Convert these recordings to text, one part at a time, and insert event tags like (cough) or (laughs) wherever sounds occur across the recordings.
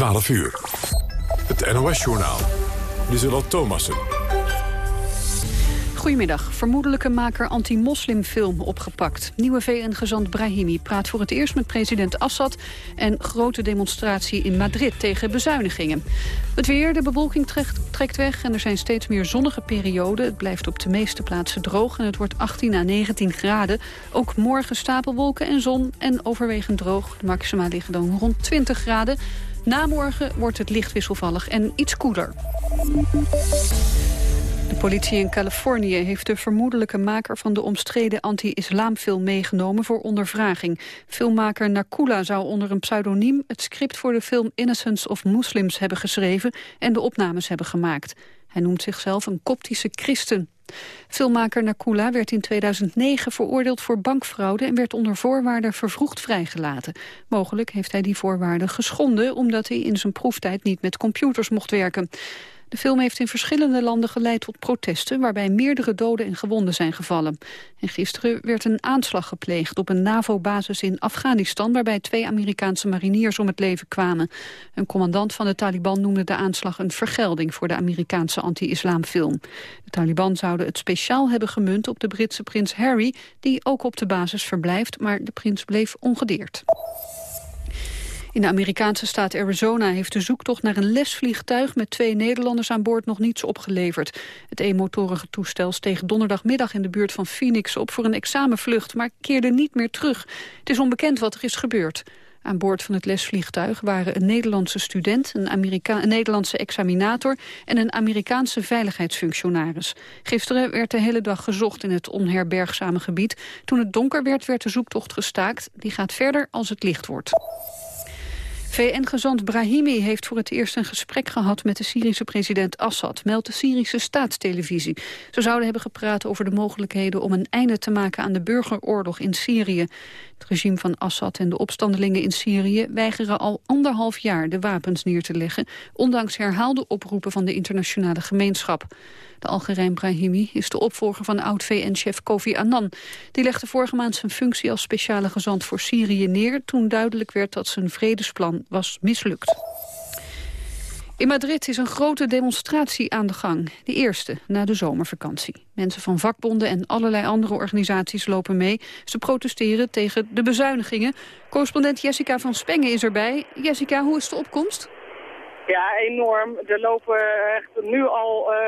12 uur. Het NOS-journaal. Lieselot Thomassen. Goedemiddag. Vermoedelijke maker anti-moslimfilm opgepakt. Nieuwe VN-gezant Brahimi praat voor het eerst met president Assad... en grote demonstratie in Madrid tegen bezuinigingen. Het weer, de bewolking trekt weg en er zijn steeds meer zonnige perioden. Het blijft op de meeste plaatsen droog en het wordt 18 à 19 graden. Ook morgen stapelwolken en zon en overwegend droog. De maxima liggen dan rond 20 graden. Na morgen wordt het licht wisselvallig en iets koeler. De politie in Californië heeft de vermoedelijke maker van de omstreden anti-islamfilm meegenomen voor ondervraging. Filmmaker Nakula zou onder een pseudoniem het script voor de film Innocence of Muslims hebben geschreven en de opnames hebben gemaakt. Hij noemt zichzelf een koptische christen. Filmmaker Nakula werd in 2009 veroordeeld voor bankfraude... en werd onder voorwaarden vervroegd vrijgelaten. Mogelijk heeft hij die voorwaarden geschonden... omdat hij in zijn proeftijd niet met computers mocht werken. De film heeft in verschillende landen geleid tot protesten... waarbij meerdere doden en gewonden zijn gevallen. En gisteren werd een aanslag gepleegd op een NAVO-basis in Afghanistan... waarbij twee Amerikaanse mariniers om het leven kwamen. Een commandant van de Taliban noemde de aanslag een vergelding... voor de Amerikaanse anti-islamfilm. De Taliban zouden het speciaal hebben gemunt op de Britse prins Harry... die ook op de basis verblijft, maar de prins bleef ongedeerd. In de Amerikaanse staat Arizona heeft de zoektocht naar een lesvliegtuig met twee Nederlanders aan boord nog niets opgeleverd. Het eenmotorige toestel steeg donderdagmiddag in de buurt van Phoenix op voor een examenvlucht, maar keerde niet meer terug. Het is onbekend wat er is gebeurd. Aan boord van het lesvliegtuig waren een Nederlandse student, een, een Nederlandse examinator en een Amerikaanse veiligheidsfunctionaris. Gisteren werd de hele dag gezocht in het onherbergzame gebied. Toen het donker werd, werd de zoektocht gestaakt. Die gaat verder als het licht wordt. VN-gezant Brahimi heeft voor het eerst een gesprek gehad met de Syrische president Assad, meldt de Syrische staatstelevisie. Ze zouden hebben gepraat over de mogelijkheden om een einde te maken aan de burgeroorlog in Syrië. Het regime van Assad en de opstandelingen in Syrië weigeren al anderhalf jaar de wapens neer te leggen, ondanks herhaalde oproepen van de internationale gemeenschap. De Algerijn Brahimi is de opvolger van oud-VN-chef Kofi Annan. Die legde vorige maand zijn functie als speciale gezant voor Syrië neer... toen duidelijk werd dat zijn vredesplan was mislukt. In Madrid is een grote demonstratie aan de gang. De eerste na de zomervakantie. Mensen van vakbonden en allerlei andere organisaties lopen mee. Ze protesteren tegen de bezuinigingen. Correspondent Jessica van Spengen is erbij. Jessica, hoe is de opkomst? Ja, enorm. Er lopen echt nu al, uh,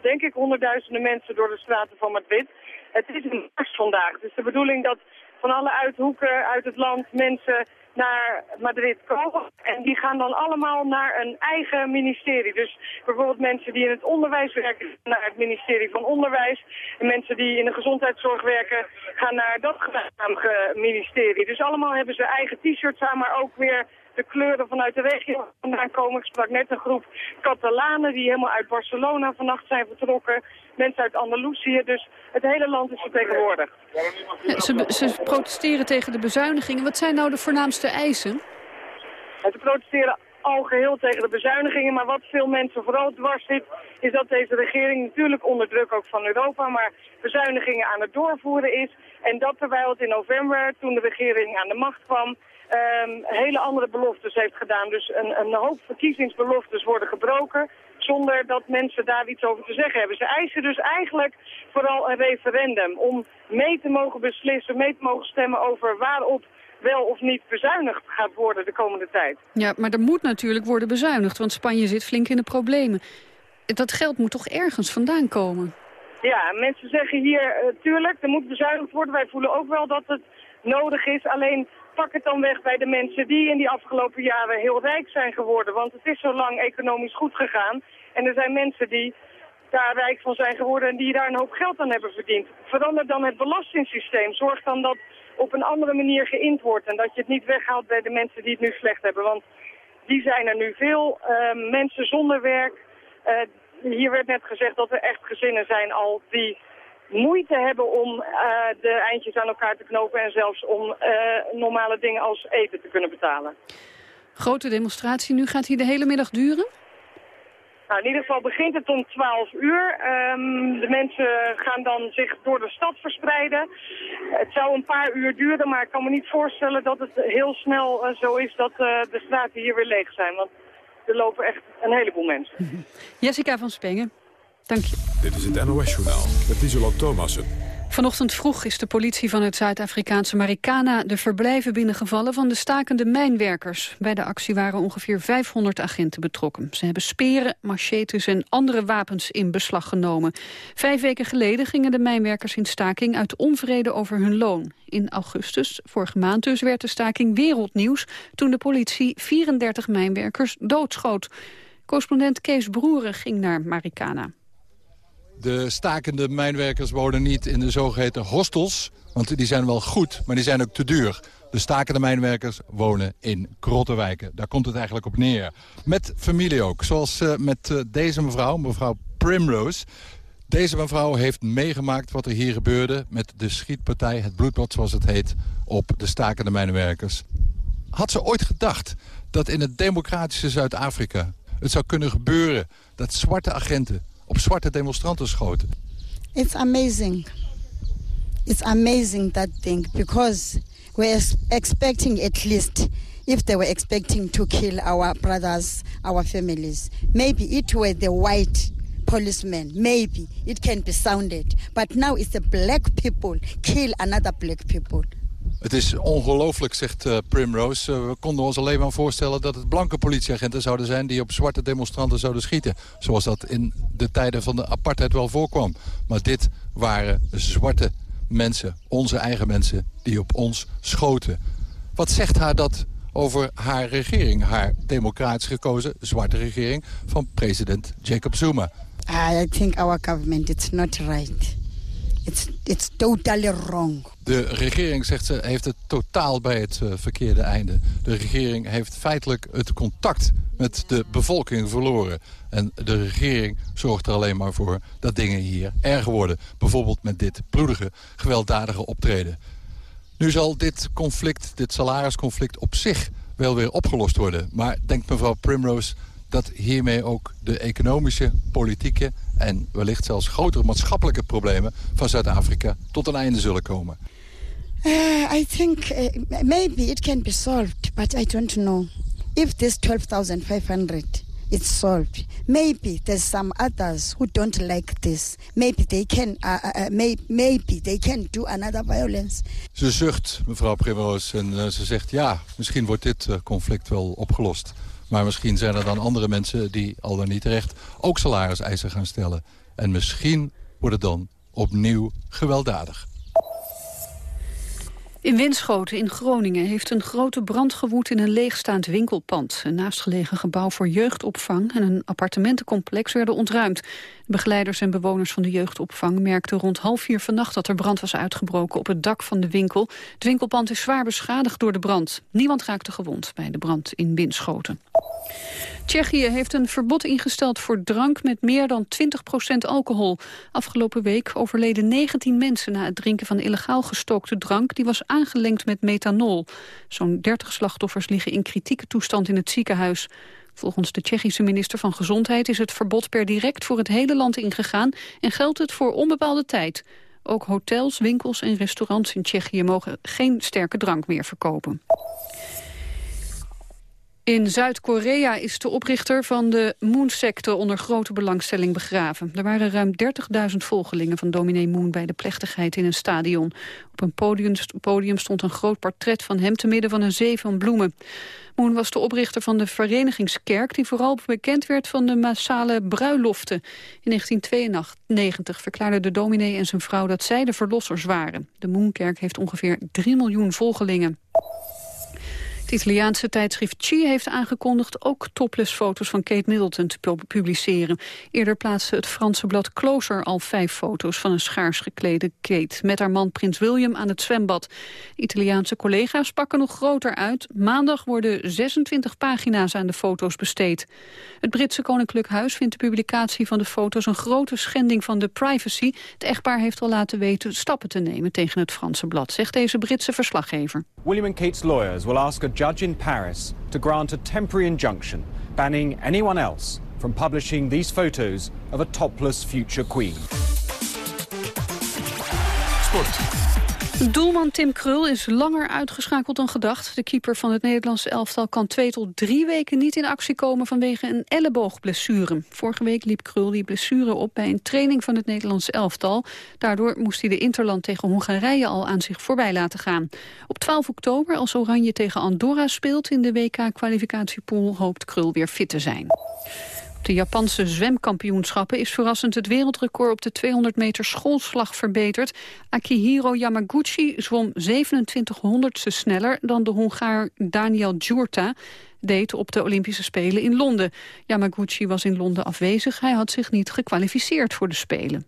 denk ik, honderdduizenden mensen door de straten van Madrid. Het is een mars vandaag. Is de bedoeling dat van alle uithoeken uit het land mensen naar Madrid komen. En die gaan dan allemaal naar een eigen ministerie. Dus bijvoorbeeld mensen die in het onderwijs werken naar het ministerie van Onderwijs. En mensen die in de gezondheidszorg werken gaan naar dat genaamde ministerie. Dus allemaal hebben ze eigen t-shirts aan, maar ook weer de kleuren vanuit de regio vandaan komen. Ik sprak net een groep Catalanen die helemaal uit Barcelona vannacht zijn vertrokken. Mensen uit Andalusië, dus het hele land is vertegenwoordigd. ze, ze protesteren tegen de bezuinigingen. Wat zijn nou de voornaamste eisen? Ze protesteren al geheel tegen de bezuinigingen. Maar wat veel mensen vooral dwars zit, is dat deze regering natuurlijk onder druk ook van Europa, maar bezuinigingen aan het doorvoeren is. En dat terwijl het in november, toen de regering aan de macht kwam, um, hele andere beloftes heeft gedaan. Dus een, een hoop verkiezingsbeloftes worden gebroken zonder dat mensen daar iets over te zeggen hebben. Ze eisen dus eigenlijk vooral een referendum om mee te mogen beslissen, mee te mogen stemmen over waarop wel of niet bezuinigd gaat worden de komende tijd. Ja, maar er moet natuurlijk worden bezuinigd, want Spanje zit flink in de problemen. Dat geld moet toch ergens vandaan komen? Ja, mensen zeggen hier, uh, tuurlijk, er moet bezuinigd worden. Wij voelen ook wel dat het nodig is. Alleen pak het dan weg bij de mensen die in die afgelopen jaren heel rijk zijn geworden. Want het is zo lang economisch goed gegaan. En er zijn mensen die daar rijk van zijn geworden en die daar een hoop geld aan hebben verdiend. Verander dan het belastingssysteem. Zorg dan dat op een andere manier geïnd wordt en dat je het niet weghaalt bij de mensen die het nu slecht hebben. Want die zijn er nu veel. Uh, mensen zonder werk. Uh, hier werd net gezegd dat er echt gezinnen zijn al die moeite hebben om uh, de eindjes aan elkaar te knopen... en zelfs om uh, normale dingen als eten te kunnen betalen. Grote demonstratie nu. Gaat die de hele middag duren? Nou, in ieder geval begint het om 12 uur. Um, de mensen gaan dan zich door de stad verspreiden. Het zou een paar uur duren, maar ik kan me niet voorstellen dat het heel snel uh, zo is dat uh, de straten hier weer leeg zijn. Want er lopen echt een heleboel mensen. Jessica van Spengen, dank je. Dit is het NOS-journaal met Isola Thomassen. Vanochtend vroeg is de politie van het Zuid-Afrikaanse Marikana de verblijven binnengevallen van de stakende mijnwerkers. Bij de actie waren ongeveer 500 agenten betrokken. Ze hebben speren, machetes en andere wapens in beslag genomen. Vijf weken geleden gingen de mijnwerkers in staking uit onvrede over hun loon. In augustus, vorige maand dus, werd de staking wereldnieuws toen de politie 34 mijnwerkers doodschoot. Correspondent Kees Broeren ging naar Marikana. De stakende mijnwerkers wonen niet in de zogeheten hostels. Want die zijn wel goed, maar die zijn ook te duur. De stakende mijnwerkers wonen in krottenwijken. Daar komt het eigenlijk op neer. Met familie ook. Zoals uh, met uh, deze mevrouw, mevrouw Primrose. Deze mevrouw heeft meegemaakt wat er hier gebeurde... met de schietpartij, het bloedbad zoals het heet... op de stakende mijnwerkers. Had ze ooit gedacht dat in het democratische Zuid-Afrika... het zou kunnen gebeuren dat zwarte agenten op zwarte demonstranten schoten. It's amazing. It's amazing that thing because we're expecting at least if they were expecting to kill our brothers, our families. Maybe it were the white policemen. Maybe it can be sounded. But now it's the black people kill another black people. Het is ongelooflijk, zegt uh, Primrose. Uh, we konden ons alleen maar voorstellen dat het blanke politieagenten zouden zijn... die op zwarte demonstranten zouden schieten. Zoals dat in de tijden van de apartheid wel voorkwam. Maar dit waren zwarte mensen, onze eigen mensen, die op ons schoten. Wat zegt haar dat over haar regering, haar democratisch gekozen zwarte regering... van president Jacob Zuma? I think our government is not right. It's, it's totally wrong. De regering, zegt ze, heeft het totaal bij het uh, verkeerde einde. De regering heeft feitelijk het contact met de bevolking verloren. En de regering zorgt er alleen maar voor dat dingen hier erger worden. Bijvoorbeeld met dit bloedige, gewelddadige optreden. Nu zal dit conflict, dit salarisconflict op zich wel weer opgelost worden. Maar denkt mevrouw Primrose dat hiermee ook de economische, politieke en wellicht zelfs grotere maatschappelijke problemen van Zuid-Afrika tot een einde zullen komen? Uh, I think uh, maybe it can be solved, but I don't know. If this 12,500 is solved, maybe there's some others who don't like this. Maybe they can, uh, uh, uh may, maybe they can do another violence. Ze zucht, mevrouw Primroos, en ze zegt ja, misschien wordt dit conflict wel opgelost. Maar misschien zijn er dan andere mensen die al dan niet terecht ook salariseisen gaan stellen. En misschien wordt het dan opnieuw gewelddadig. In Winschoten in Groningen heeft een grote brand gewoed in een leegstaand winkelpand. Een naastgelegen gebouw voor jeugdopvang en een appartementencomplex werden ontruimd. De begeleiders en bewoners van de jeugdopvang merkten rond half vier vannacht dat er brand was uitgebroken op het dak van de winkel. Het winkelpand is zwaar beschadigd door de brand. Niemand raakte gewond bij de brand in Winschoten. Tsjechië heeft een verbod ingesteld voor drank met meer dan 20% alcohol. Afgelopen week overleden 19 mensen na het drinken van illegaal gestookte drank... die was aangelengd met methanol. Zo'n 30 slachtoffers liggen in kritieke toestand in het ziekenhuis. Volgens de Tsjechische minister van Gezondheid is het verbod per direct voor het hele land ingegaan... en geldt het voor onbepaalde tijd. Ook hotels, winkels en restaurants in Tsjechië mogen geen sterke drank meer verkopen. In Zuid-Korea is de oprichter van de Moon-secte onder grote belangstelling begraven. Er waren ruim 30.000 volgelingen van dominee Moon bij de plechtigheid in een stadion. Op een podium, stond een groot portret van hem te midden van een zee van bloemen. Moon was de oprichter van de Verenigingskerk... die vooral bekend werd van de massale bruiloften. In 1992 verklaarde de dominee en zijn vrouw dat zij de verlossers waren. De Moonkerk heeft ongeveer 3 miljoen volgelingen. Het Italiaanse tijdschrift Chi heeft aangekondigd ook topless-foto's van Kate Middleton te publiceren. Eerder plaatste het Franse blad Closer al vijf foto's van een schaars geklede Kate met haar man Prins William aan het zwembad. Italiaanse collega's pakken nog groter uit. Maandag worden 26 pagina's aan de foto's besteed. Het Britse Koninklijk Huis vindt de publicatie van de foto's een grote schending van de privacy. Het echtpaar heeft al laten weten stappen te nemen tegen het Franse blad, zegt deze Britse verslaggever. William and Kate's lawyers will ask a judge in Paris to grant a temporary injunction banning anyone else from publishing these photos of a topless future queen. Sport. Doelman Tim Krul is langer uitgeschakeld dan gedacht. De keeper van het Nederlandse elftal kan twee tot drie weken niet in actie komen vanwege een elleboogblessure. Vorige week liep Krul die blessure op bij een training van het Nederlandse elftal. Daardoor moest hij de Interland tegen Hongarije al aan zich voorbij laten gaan. Op 12 oktober, als Oranje tegen Andorra speelt in de WK-kwalificatiepool, hoopt Krul weer fit te zijn de Japanse zwemkampioenschappen is verrassend het wereldrecord op de 200 meter schoolslag verbeterd. Akihiro Yamaguchi zwom 27 honderdste sneller dan de Hongaar Daniel Djurta deed op de Olympische Spelen in Londen. Yamaguchi was in Londen afwezig. Hij had zich niet gekwalificeerd voor de Spelen.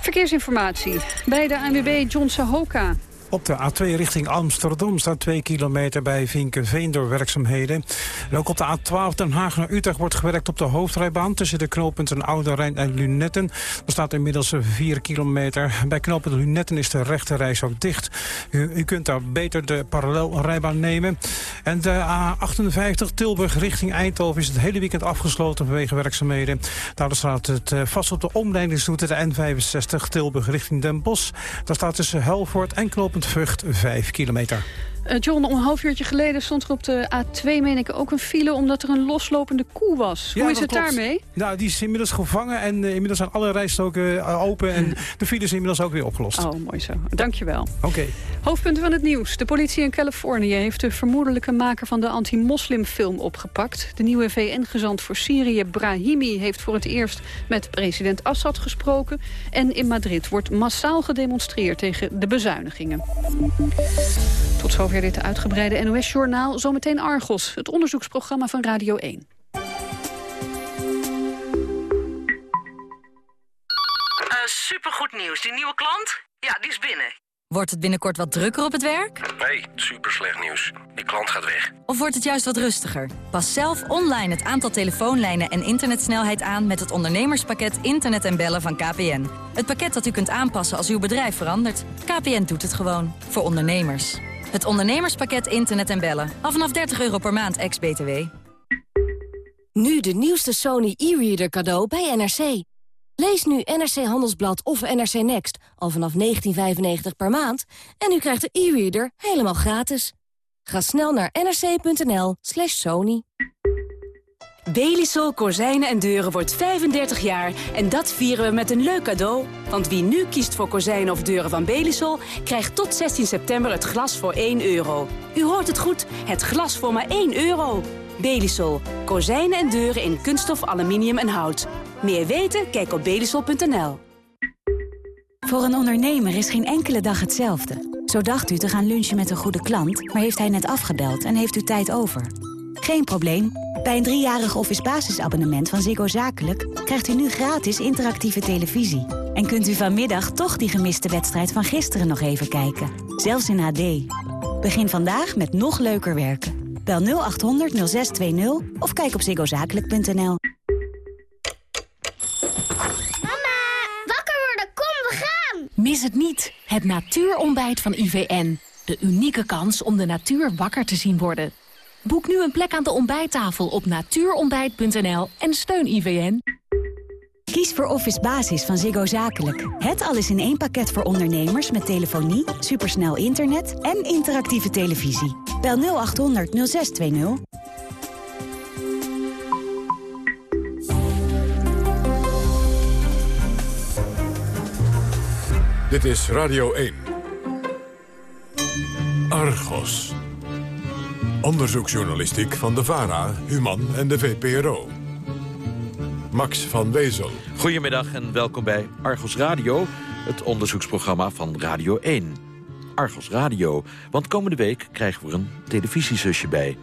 Verkeersinformatie bij de ANWB John Sahoka. Op de A2 richting Amsterdam staat 2 kilometer bij Vinkenveen door werkzaamheden. En ook op de A12 Den Haag naar Utrecht wordt gewerkt op de hoofdrijbaan... tussen de knooppunten Oude Rijn en Lunetten. Er staat inmiddels 4 kilometer. Bij knooppunt Lunetten is de rechte reis ook dicht. U, u kunt daar beter de parallelrijbaan nemen. En de A58 Tilburg richting Eindhoven is het hele weekend afgesloten vanwege werkzaamheden. Daardoor staat het eh, vast op de omleidingsroute de N65 Tilburg richting Den Bosch. Daar staat tussen Helvoort en knooppunt Vught 5 kilometer. Uh, John, om een half uurtje geleden stond er op de A2, meen ik, ook een file... omdat er een loslopende koe was. Hoe is het daarmee? Nou, die is inmiddels gevangen en uh, inmiddels zijn alle rijstroken uh, open... en (laughs) de file is inmiddels ook weer opgelost. Oh, mooi zo. Dankjewel. Oké. Okay. Hoofdpunten van het nieuws. De politie in Californië heeft de vermoedelijke maker van de anti-moslimfilm opgepakt. De nieuwe VN-gezant voor Syrië, Brahimi, heeft voor het eerst met president Assad gesproken. En in Madrid wordt massaal gedemonstreerd tegen de bezuinigingen. Tot zover dit uitgebreide NOS-journaal. Zometeen Argos, het onderzoeksprogramma van Radio 1. Uh, supergoed nieuws. Die nieuwe klant? Ja, die is binnen. Wordt het binnenkort wat drukker op het werk? Nee, super slecht nieuws. Die klant gaat weg. Of wordt het juist wat rustiger? Pas zelf online het aantal telefoonlijnen en internetsnelheid aan... met het ondernemerspakket Internet en Bellen van KPN. Het pakket dat u kunt aanpassen als uw bedrijf verandert. KPN doet het gewoon. Voor ondernemers. Het ondernemerspakket internet en bellen. Af vanaf 30 euro per maand, ex-BTW. Nu de nieuwste Sony e-reader cadeau bij NRC. Lees nu NRC Handelsblad of NRC Next al vanaf 19,95 per maand... en u krijgt de e-reader helemaal gratis. Ga snel naar nrc.nl slash sony. Belisol Kozijnen en Deuren wordt 35 jaar en dat vieren we met een leuk cadeau. Want wie nu kiest voor kozijnen of deuren van Belisol... krijgt tot 16 september het glas voor 1 euro. U hoort het goed, het glas voor maar 1 euro. Belisol. Kozijnen en deuren in kunststof, aluminium en hout. Meer weten? Kijk op belisol.nl. Voor een ondernemer is geen enkele dag hetzelfde. Zo dacht u te gaan lunchen met een goede klant, maar heeft hij net afgebeld en heeft u tijd over. Geen probleem. Bij een driejarig office basisabonnement van Ziggo Zakelijk... krijgt u nu gratis interactieve televisie. En kunt u vanmiddag toch die gemiste wedstrijd van gisteren nog even kijken. Zelfs in HD. Begin vandaag met nog leuker werken. Bel 0800 0620 of kijk op ziggozakelijk.nl. Mama, wakker worden, kom, we gaan! Mis het niet, het natuurontbijt van IVN. De unieke kans om de natuur wakker te zien worden. Boek nu een plek aan de ontbijttafel op natuurontbijt.nl en steun IVN. Kies voor Office Basis van Ziggo Zakelijk. Het alles in één pakket voor ondernemers met telefonie, supersnel internet en interactieve televisie. Bel 0800 0620. Dit is Radio 1. Argos. Onderzoeksjournalistiek van de VARA, Human en de VPRO. Max van Wezel. Goedemiddag en welkom bij Argos Radio, het onderzoeksprogramma van Radio 1. Argos Radio, want komende week krijgen we een televisiezusje bij.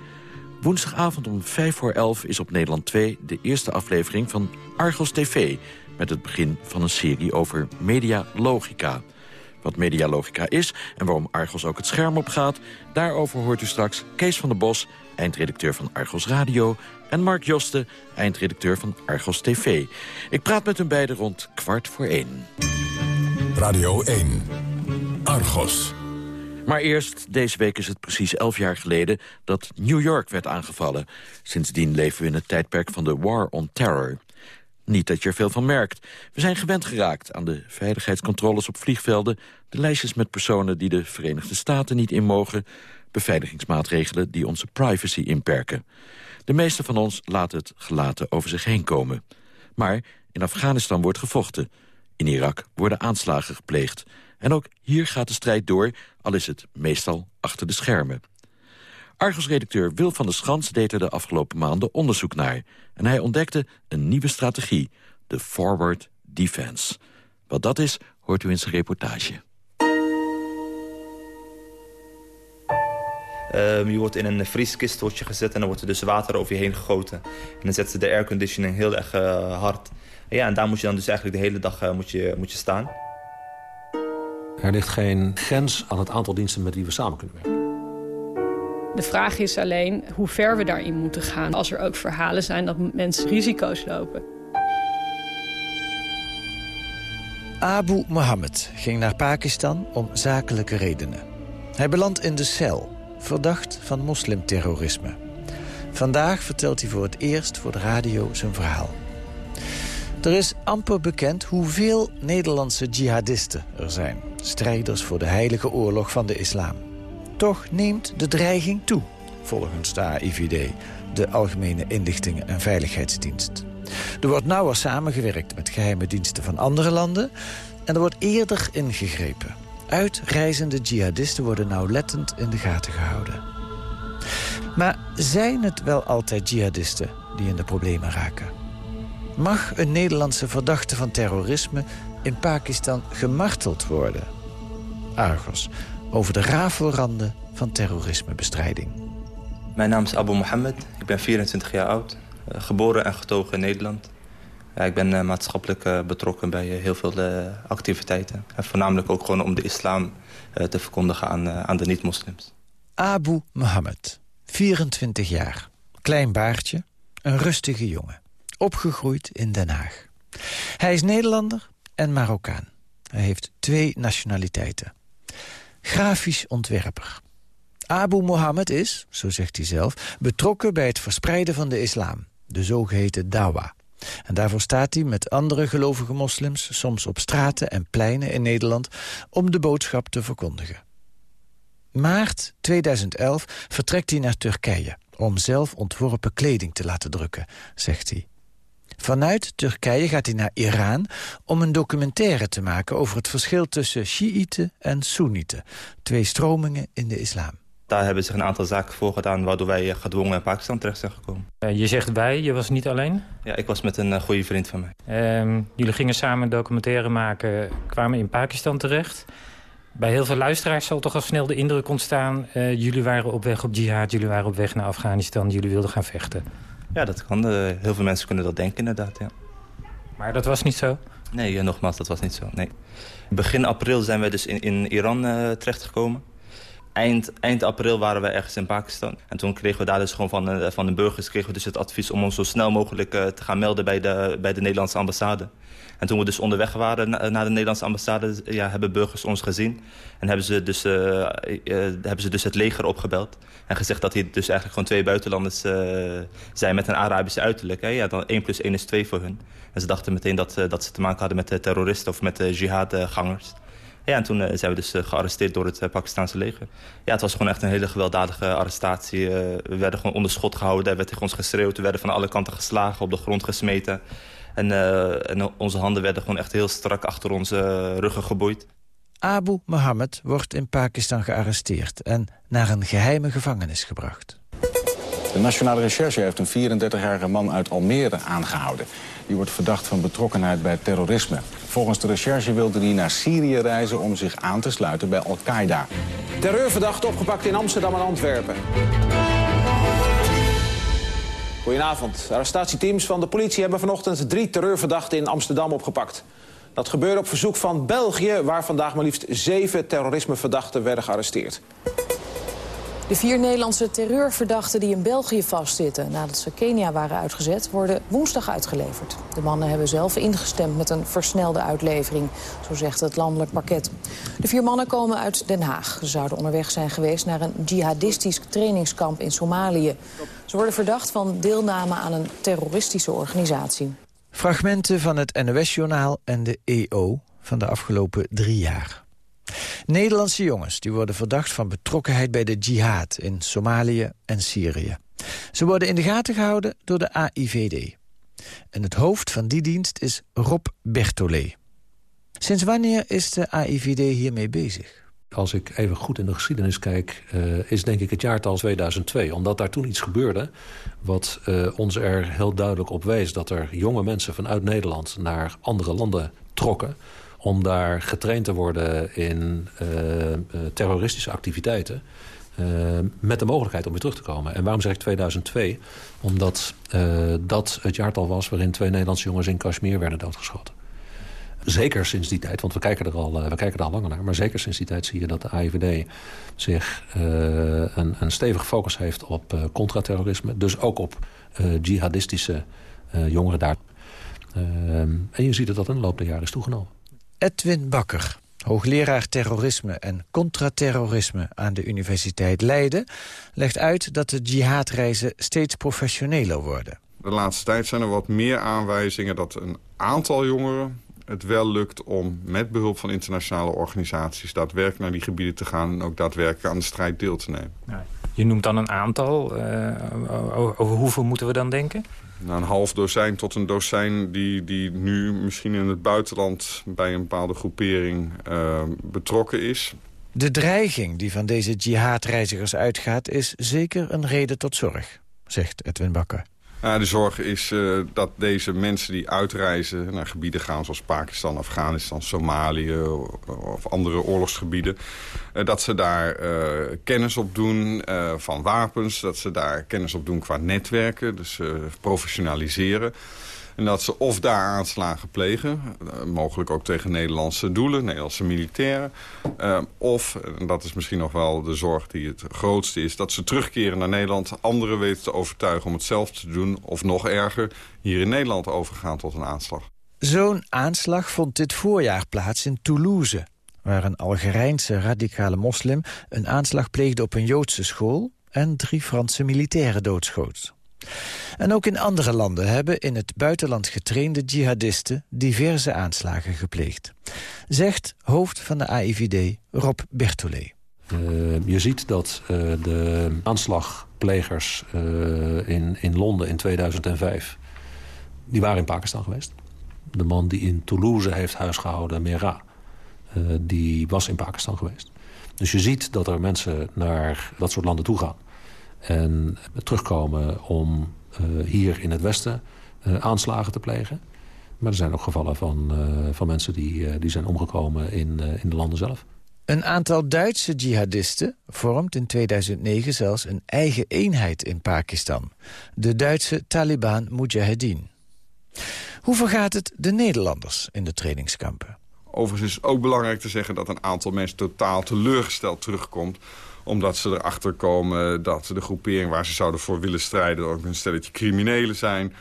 Woensdagavond om 5 voor 11 is op Nederland 2 de eerste aflevering van Argos TV... met het begin van een serie over medialogica wat medialogica is en waarom Argos ook het scherm op gaat. Daarover hoort u straks Kees van der Bos, eindredacteur van Argos Radio... en Mark Josten, eindredacteur van Argos TV. Ik praat met hun beiden rond kwart voor één. Radio 1. Argos. Maar eerst, deze week is het precies elf jaar geleden dat New York werd aangevallen. Sindsdien leven we in het tijdperk van de War on Terror. Niet dat je er veel van merkt. We zijn gewend geraakt aan de veiligheidscontroles op vliegvelden... de lijstjes met personen die de Verenigde Staten niet in mogen... beveiligingsmaatregelen die onze privacy inperken. De meeste van ons laten het gelaten over zich heen komen. Maar in Afghanistan wordt gevochten. In Irak worden aanslagen gepleegd. En ook hier gaat de strijd door, al is het meestal achter de schermen. Argos-redacteur Wil van der Schans deed er de afgelopen maanden onderzoek naar. En hij ontdekte een nieuwe strategie, de Forward Defense. Wat dat is, hoort u in zijn reportage. Um, je wordt in een vrieskist wordt je gezet en dan wordt er dus water over je heen gegoten. En dan zetten ze de airconditioning heel erg uh, hard. En ja, en daar moet je dan dus eigenlijk de hele dag uh, moet je, moet je staan. Er ligt geen grens aan het aantal diensten met wie we samen kunnen werken. De vraag is alleen hoe ver we daarin moeten gaan. Als er ook verhalen zijn dat mensen risico's lopen. Abu Mohammed ging naar Pakistan om zakelijke redenen. Hij belandt in de cel, verdacht van moslimterrorisme. Vandaag vertelt hij voor het eerst voor de radio zijn verhaal. Er is amper bekend hoeveel Nederlandse jihadisten er zijn. Strijders voor de heilige oorlog van de islam. Toch neemt de dreiging toe, volgens de AIVD, de Algemene Inlichtingen en Veiligheidsdienst. Er wordt nauwer samengewerkt met geheime diensten van andere landen... en er wordt eerder ingegrepen. Uitreizende jihadisten worden nauwlettend in de gaten gehouden. Maar zijn het wel altijd jihadisten die in de problemen raken? Mag een Nederlandse verdachte van terrorisme in Pakistan gemarteld worden? Argos, over de rafelranden van terrorismebestrijding. Mijn naam is Abu Mohammed, ik ben 24 jaar oud, eh, geboren en getogen in Nederland. Ja, ik ben uh, maatschappelijk uh, betrokken bij heel veel activiteiten. En voornamelijk ook gewoon om de islam te verkondigen aan, aan de niet-moslims. Abu Mohammed, 24 jaar, klein baardje, een rustige jongen. Opgegroeid in Den Haag. Hij is Nederlander en Marokkaan. Hij heeft twee nationaliteiten grafisch ontwerper. Abu Mohammed is, zo zegt hij zelf, betrokken bij het verspreiden van de islam, de zogeheten dawa. En daarvoor staat hij met andere gelovige moslims... soms op straten en pleinen in Nederland om de boodschap te verkondigen. Maart 2011 vertrekt hij naar Turkije... om zelf ontworpen kleding te laten drukken, zegt hij. Vanuit Turkije gaat hij naar Iran om een documentaire te maken... over het verschil tussen Shiiten en Soenieten. Twee stromingen in de islam. Daar hebben zich een aantal zaken voor gedaan... waardoor wij eh, gedwongen in Pakistan terecht zijn gekomen. Uh, je zegt wij, je was niet alleen? Ja, ik was met een uh, goede vriend van mij. Uh, jullie gingen samen een documentaire maken, kwamen in Pakistan terecht. Bij heel veel luisteraars zal toch al snel de indruk ontstaan... jullie waren op weg op jihad, jullie waren op weg naar Afghanistan... jullie wilden gaan vechten. Ja, dat kan. Uh, heel veel mensen kunnen dat denken inderdaad, ja. Maar dat was niet zo? Nee, nogmaals, dat was niet zo, nee. Begin april zijn wij dus in, in Iran uh, terechtgekomen. Eind, eind april waren we ergens in Pakistan. En toen kregen we daar dus gewoon van, uh, van de burgers kregen we dus het advies... om ons zo snel mogelijk te gaan melden bij de, bij de Nederlandse ambassade. En toen we dus onderweg waren naar de Nederlandse ambassade... Ja, hebben burgers ons gezien. En hebben ze, dus, uh, hebben ze dus het leger opgebeld. En gezegd dat hier dus eigenlijk gewoon twee buitenlanders zijn... met een Arabische uiterlijk. Hè? Ja, dan 1 plus 1 is 2 voor hun. En ze dachten meteen dat, dat ze te maken hadden met de terroristen... of met de jihadgangers. Ja, en toen zijn we dus gearresteerd door het Pakistanse leger. Ja, het was gewoon echt een hele gewelddadige arrestatie. we werden gewoon onder schot gehouden. Er werd tegen ons geschreeuwd. We werden van alle kanten geslagen, op de grond gesmeten. En, en, onze handen werden gewoon echt heel strak achter onze ruggen geboeid. Abu Mohammed wordt in Pakistan gearresteerd en naar een geheime gevangenis gebracht. De Nationale Recherche heeft een 34-jarige man uit Almere aangehouden. Die wordt verdacht van betrokkenheid bij terrorisme. Volgens de recherche wilde hij naar Syrië reizen om zich aan te sluiten bij Al-Qaeda. Terreurverdachte opgepakt in Amsterdam en Antwerpen. Goedenavond. Arrestatieteams van de politie hebben vanochtend drie terreurverdachten in Amsterdam opgepakt. Dat gebeurde op verzoek van België, waar vandaag maar liefst zeven terrorismeverdachten werden gearresteerd. De vier Nederlandse terreurverdachten die in België vastzitten... nadat ze Kenia waren uitgezet, worden woensdag uitgeleverd. De mannen hebben zelf ingestemd met een versnelde uitlevering, zo zegt het landelijk pakket. De vier mannen komen uit Den Haag. Ze zouden onderweg zijn geweest naar een jihadistisch trainingskamp in Somalië. Ze worden verdacht van deelname aan een terroristische organisatie. Fragmenten van het NOS-journaal en de EO van de afgelopen drie jaar. Nederlandse jongens die worden verdacht van betrokkenheid bij de jihad in Somalië en Syrië. Ze worden in de gaten gehouden door de AIVD. En het hoofd van die dienst is Rob Bertollet. Sinds wanneer is de AIVD hiermee bezig? Als ik even goed in de geschiedenis kijk, uh, is denk ik het jaartal 2002. Omdat daar toen iets gebeurde wat uh, ons er heel duidelijk op wees... dat er jonge mensen vanuit Nederland naar andere landen trokken... om daar getraind te worden in uh, terroristische activiteiten... met de mogelijkheid om weer terug te komen. En waarom zeg ik 2002? Omdat dat het jaartal was waarin twee Nederlandse jongens in Kashmir werden doodgeschoten. Zeker sinds die tijd, want we kijken, er al, eh, we kijken er al langer naar... maar zeker sinds die tijd zie je dat de AIVD zich een, een stevige focus heeft op contraterrorisme. Dus ook op jihadistische jongeren daar. en je ziet dat dat in de loop der jaren is toegenomen. Edwin Bakker, hoogleraar terrorisme en contraterrorisme aan de Universiteit Leiden... legt uit dat de jihadreizen steeds professioneler worden. De laatste tijd zijn er wat meer aanwijzingen dat een aantal jongeren het wel lukt om met behulp van internationale organisaties... daadwerkelijk naar die gebieden te gaan... en ook daadwerkelijk aan de strijd deel te nemen. Je noemt dan een aantal. Uh, over hoeveel moeten we dan denken? Een half dozijn tot een dozijn die, die nu misschien in het buitenland... bij een bepaalde groepering uh, betrokken is. De dreiging die van deze jihadreizigers uitgaat... is zeker een reden tot zorg, zegt Edwin Bakker. Uh, de zorg is uh, dat deze mensen die uitreizen naar gebieden gaan... zoals Pakistan, Afghanistan, Somalië of andere oorlogsgebieden... Uh, dat ze daar kennis op doen van wapens. Dat ze daar kennis op doen qua netwerken. Dus professionaliseren. En dat ze of daar aanslagen plegen, uh, mogelijk ook tegen Nederlandse doelen, Nederlandse militairen. Uh, of, en dat is misschien nog wel de zorg die het grootste is... dat ze terugkeren naar Nederland, anderen weten te overtuigen om hetzelfde te doen... of nog erger, hier in Nederland overgaan tot een aanslag. Zo'n aanslag vond dit voorjaar plaats in Toulouse... waar een Algerijnse radicale moslim een aanslag pleegde op een Joodse school... en drie Franse militairen doodschoot. En ook in andere landen hebben in het buitenland getrainde jihadisten diverse aanslagen gepleegd. Zegt hoofd van de AIVD Rob Bertollet. Uh, je ziet dat uh, de aanslagplegers uh, in, in Londen in 2005... die waren in Pakistan geweest. De man die in Toulouse heeft huisgehouden, Mera... die was in Pakistan geweest. Dus je ziet dat er mensen naar dat soort landen toe gaan en terugkomen om uh, hier in het Westen uh, aanslagen te plegen. Maar er zijn ook gevallen van, uh, van mensen die, die zijn omgekomen in, in de landen zelf. Een aantal Duitse jihadisten vormt in 2009 zelfs een eigen eenheid in Pakistan. De Duitse Taliban Mujahedin. Hoe vergaat het de Nederlanders in de trainingskampen? Overigens is het ook belangrijk te zeggen dat een aantal mensen totaal teleurgesteld terugkomt omdat ze erachter komen dat de groepering waar ze zouden voor willen strijden... ook een stelletje criminelen zijn.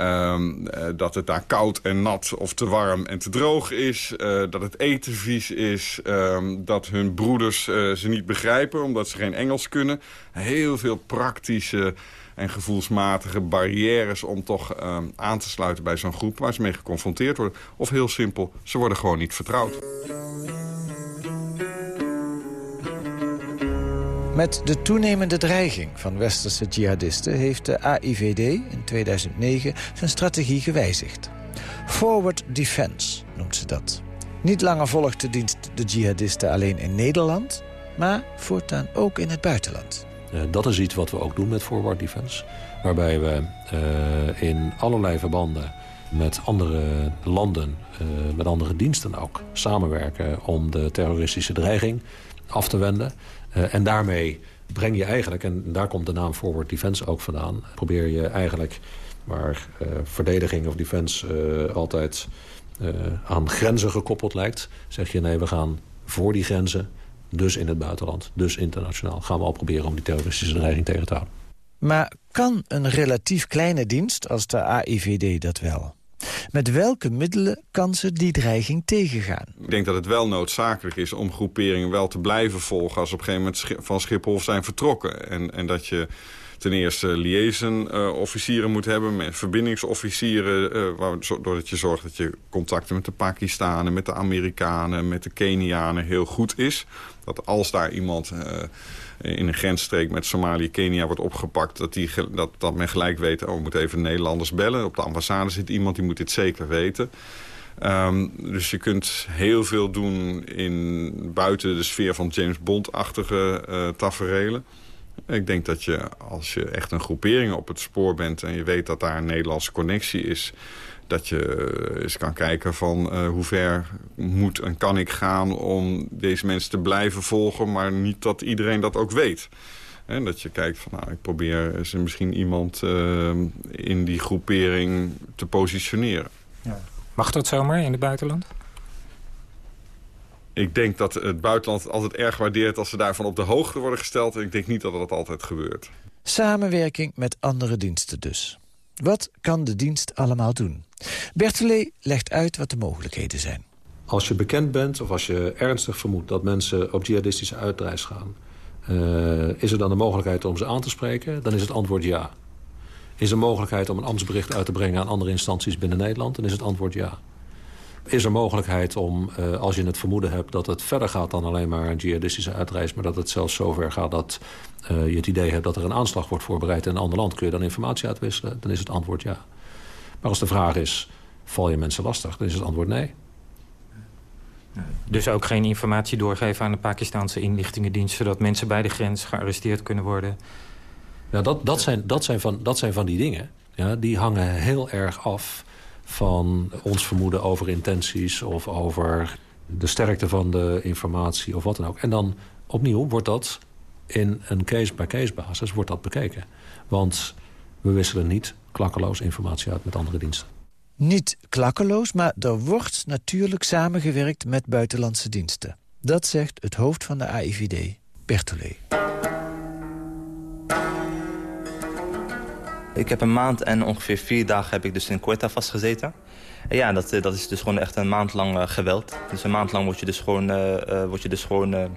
Um, uh, dat het daar koud en nat of te warm en te droog is. Uh, dat het eten vies is. Um, dat hun broeders uh, ze niet begrijpen omdat ze geen Engels kunnen. Heel veel praktische en gevoelsmatige barrières om toch um, aan te sluiten bij zo'n groep... waar ze mee geconfronteerd worden. Of heel simpel, ze worden gewoon niet vertrouwd. Met de toenemende dreiging van westerse jihadisten... heeft de AIVD in 2009 zijn strategie gewijzigd. Forward Defense noemt ze dat. Niet langer volgt de dienst de jihadisten alleen in Nederland... maar voortaan ook in het buitenland. Dat is iets wat we ook doen met Forward Defense. Waarbij we uh, in allerlei verbanden met andere landen, uh, met andere diensten ook... samenwerken om de terroristische dreiging af te wenden. Uh, en daarmee breng je eigenlijk, en daar komt de naam Forward Defense ook vandaan... probeer je eigenlijk, waar uh, verdediging of defense uh, altijd aan grenzen gekoppeld lijkt... zeg je nee, we gaan voor die grenzen, dus in het buitenland, dus internationaal... gaan we al proberen om die terroristische dreiging tegen te houden. Maar kan een relatief kleine dienst als de AIVD dat wel? Met welke middelen kan ze die dreiging tegengaan? Ik denk dat het wel noodzakelijk is om groeperingen wel te blijven volgen... als op een gegeven moment van Schiphol zijn vertrokken. En, en dat je ten eerste liaison-officieren moet hebben... met verbindingsofficieren, uh, doordat je zorgt dat je contacten met de Pakistanen... met de Amerikanen, met de Kenianen heel goed is. Dat als daar iemand... In een grensstreek met Somalië, Kenia wordt opgepakt... dat, die, dat, dat men gelijk weet, oh, we moeten even Nederlanders bellen. Op de ambassade zit iemand, die moet dit zeker weten. Um, dus je kunt heel veel doen in, buiten de sfeer van James Bond-achtige uh, taferelen. Ik denk dat je, als je echt een groepering op het spoor bent... en je weet dat daar een Nederlandse connectie is... dat je eens kan kijken van uh, hoe ver moet en kan ik gaan... om deze mensen te blijven volgen, maar niet dat iedereen dat ook weet. En dat je kijkt van, nou, ik probeer eens misschien iemand uh, in die groepering te positioneren. Ja. Mag dat zomaar in het buitenland? ik denk dat het buitenland altijd erg waardeert als ze daarvan op de hoogte worden gesteld. En ik denk niet dat dat altijd gebeurt. Samenwerking met andere diensten dus. Wat kan de dienst allemaal doen? Bertelet legt uit wat de mogelijkheden zijn. Als je bekend bent of als je ernstig vermoedt dat mensen op jihadistische uitreis gaan... Uh, is er dan de mogelijkheid om ze aan te spreken? Dan is het antwoord ja. Is er mogelijkheid om een ambtsbericht uit te brengen aan andere instanties binnen Nederland? Dan is het antwoord ja. Is er mogelijkheid om, uh, als je het vermoeden hebt... dat het verder gaat dan alleen maar een jihadistische uitreis... maar dat het zelfs zover gaat dat uh, je het idee hebt... dat er een aanslag wordt voorbereid in een ander land... kun je dan informatie uitwisselen? Dan is het antwoord ja. Maar als de vraag is, val je mensen lastig? Dan is het antwoord nee. Dus ook geen informatie doorgeven aan de Pakistanse inlichtingendienst... zodat mensen bij de grens gearresteerd kunnen worden? Ja, dat, dat, zijn, dat, zijn, van, dat zijn van die dingen. Ja, die hangen heel erg af van ons vermoeden over intenties... of over de sterkte van de informatie of wat dan ook. En dan opnieuw wordt dat in een case-by-case basis wordt dat bekeken. Want we wisselen niet klakkeloos informatie uit met andere diensten. Niet klakkeloos, maar er wordt natuurlijk samengewerkt met buitenlandse diensten. Dat zegt het hoofd van de AIVD, Bertolet. Ik heb een maand en ongeveer vier dagen heb ik dus in Quetta vastgezeten. En ja, dat, dat is dus gewoon echt een maand lang uh, geweld. Dus een maand lang word je dus gewoon, uh, word je dus gewoon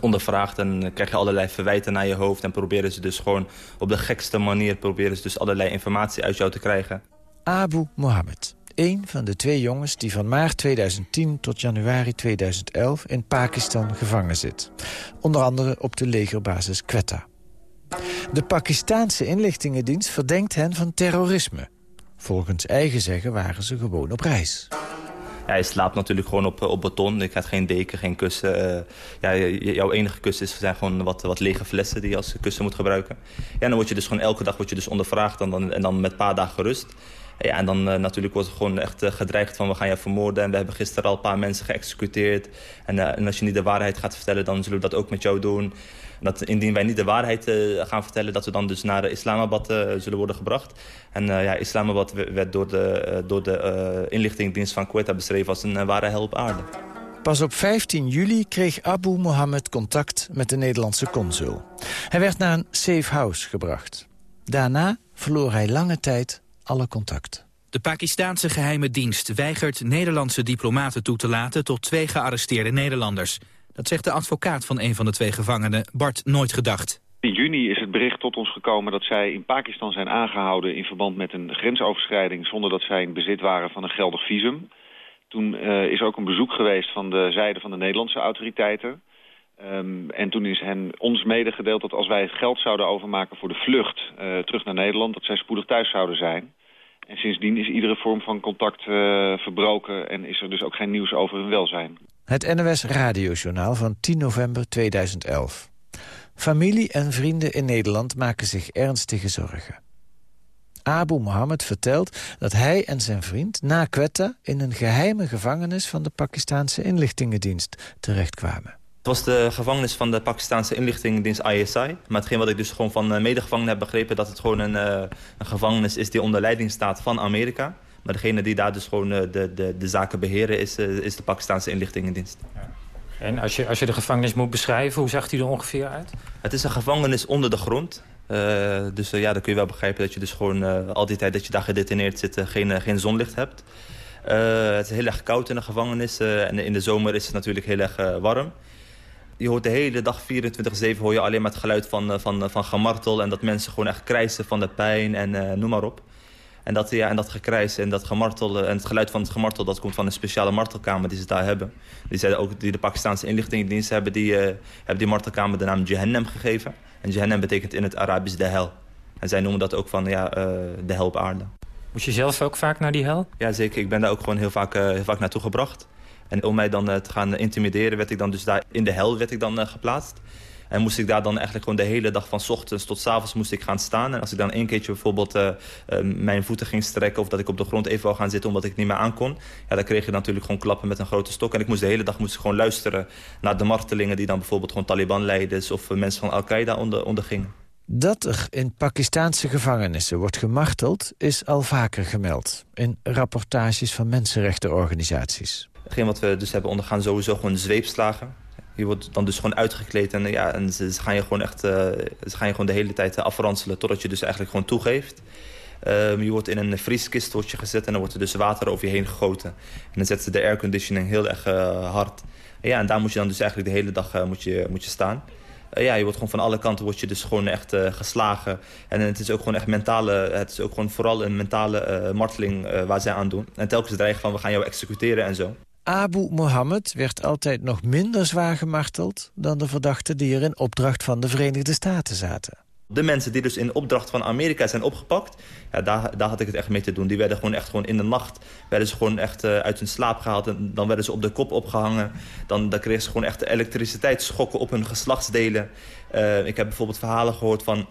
ondervraagd... en krijg je allerlei verwijten naar je hoofd... en proberen ze dus gewoon op de gekste manier... proberen ze dus allerlei informatie uit jou te krijgen. Abu Mohammed, een van de twee jongens die van maart 2010 tot januari 2011 in Pakistan gevangen zit. Onder andere op de legerbasis Quetta. De Pakistaanse inlichtingendienst verdenkt hen van terrorisme. Volgens eigen zeggen waren ze gewoon op reis. Je slaapt natuurlijk gewoon op, op beton. Ik had geen deken, geen kussen. Uh, ja, jouw enige kussen zijn gewoon wat, wat lege flessen die je als kussen moet gebruiken. Ja, dan word je dus gewoon elke dag word je dus ondervraagd en dan, en dan met een paar dagen gerust. Ja, en dan uh, natuurlijk wordt er gewoon echt gedreigd van we gaan je vermoorden. En we hebben gisteren al een paar mensen geëxecuteerd. En, en als je niet de waarheid gaat vertellen, dan zullen we dat ook met jou doen. Dat indien wij niet de waarheid uh, gaan vertellen... dat we dan dus naar Islamabad uh, zullen worden gebracht. En uh, ja, Islamabad werd door de, door de inlichtingendienst van Quetta beschreven... als een ware hel op aarde. Pas op 15 juli kreeg Abu Mohammed contact met de Nederlandse consul. Hij werd naar een safe house gebracht. Daarna verloor hij lange tijd alle contact. De Pakistaanse geheime dienst weigert Nederlandse diplomaten toe te laten... tot twee gearresteerde Nederlanders. Dat zegt de advocaat van een van de twee gevangenen, Bart Nooit Gedacht. In juni is het bericht tot ons gekomen dat zij in Pakistan zijn aangehouden... in verband met een grensoverschrijding zonder dat zij in bezit waren van een geldig visum. Toen uh, is ook een bezoek geweest van de zijde van de Nederlandse autoriteiten. Um, en toen is hen ons medegedeeld dat als wij het geld zouden overmaken voor de vlucht uh, terug naar Nederland... dat zij spoedig thuis zouden zijn. En sindsdien is iedere vorm van contact uh, verbroken en is er dus ook geen nieuws over hun welzijn. Het NOS Radiojournaal van 10 november 2011. Familie en vrienden in Nederland maken zich ernstige zorgen. Abu Mohammed vertelt dat hij en zijn vriend na Quetta... in een geheime gevangenis van de Pakistanse inlichtingendienst terechtkwamen. Het was de gevangenis van de Pakistanse inlichtingendienst ISI. Maar hetgeen wat ik dus gewoon van medegevangenen heb begrepen... dat het gewoon een, uh, een gevangenis is die onder leiding staat van Amerika. Maar degene die daar dus gewoon uh, de, de, de zaken beheren is, uh, is de Pakistanse inlichtingendienst. En als je, als je de gevangenis moet beschrijven, hoe zag die er ongeveer uit? Het is een gevangenis onder de grond. dus ja, dan kun je wel begrijpen dat je dus gewoon al die tijd dat je daar gedetineerd zit geen, geen zonlicht hebt. het is heel erg koud in de gevangenis en in de zomer is het natuurlijk heel erg warm je hoort de hele dag 24-7 hoor je alleen maar het geluid van, van, van gemartel... en dat mensen gewoon echt krijsen van de pijn en noem maar op. En dat, ja, en dat gekrijs en dat gemartel en het geluid van het gemartel... dat komt van een speciale martelkamer die ze daar hebben. Die, zij ook, die de Pakistanse inlichtingendienst hebben... die uh, hebben die martelkamer de naam Jahannam gegeven. En Jahannam betekent in het Arabisch de hel. En zij noemen dat ook van ja, uh, de hel op aarde. Moest je zelf ook vaak naar die hel? Ja, zeker. Ik ben daar ook gewoon heel vaak, heel vaak naartoe gebracht. En om mij dan eh, te gaan intimideren werd ik dan dus daar in de hel werd ik dan eh, geplaatst. En moest ik daar dan eigenlijk gewoon de hele dag van ochtends tot s avonds moest ik gaan staan. En als ik dan een keertje bijvoorbeeld uh, mijn voeten ging strekken... of dat ik op de grond even wou gaan zitten omdat ik niet meer aankon... Ja, dan kreeg je natuurlijk gewoon klappen met een grote stok. En ik moest de hele dag moest ik gewoon luisteren naar de martelingen... die dan bijvoorbeeld gewoon Taliban-leiders of mensen van Al-Qaeda onder, ondergingen. Dat er in Pakistaanse gevangenissen wordt gemarteld... is al vaker gemeld in rapportages van mensenrechtenorganisaties. Hetgeen wat we dus hebben ondergaan sowieso gewoon zweepslagen. Je wordt dan dus gewoon uitgekleed en, ja, en ze, gaan je gewoon echt uh, ze gaan je gewoon de hele tijd uh, afranselen totdat je dus eigenlijk gewoon toegeeft. Um, je wordt in een vrieskist wordt je gezet en dan wordt er dus water over je heen gegoten. En dan zetten ze de airconditioning heel erg uh, hard. En ja, en daar moet je dan dus eigenlijk de hele dag moet je, moet je staan. ja, je wordt gewoon van alle kanten wordt je dus gewoon echt geslagen. En het is ook gewoon echt mentale, het is ook gewoon vooral een mentale marteling waar zij aan doen. En telkens dreigen van we gaan jou executeren en zo. Abu Mohammed werd altijd nog minder zwaar gemarteld... dan de verdachten die er in opdracht van de Verenigde Staten zaten. De mensen die dus in opdracht van Amerika zijn opgepakt... Ja, daar, daar had ik het echt mee te doen. Die werden gewoon echt gewoon in de nacht werden ze gewoon echt, uh, uit hun slaap gehaald. En dan werden ze op de kop opgehangen. Dan, dan kregen ze gewoon echt elektriciteitsschokken op hun geslachtsdelen. Uh, ik heb bijvoorbeeld verhalen gehoord van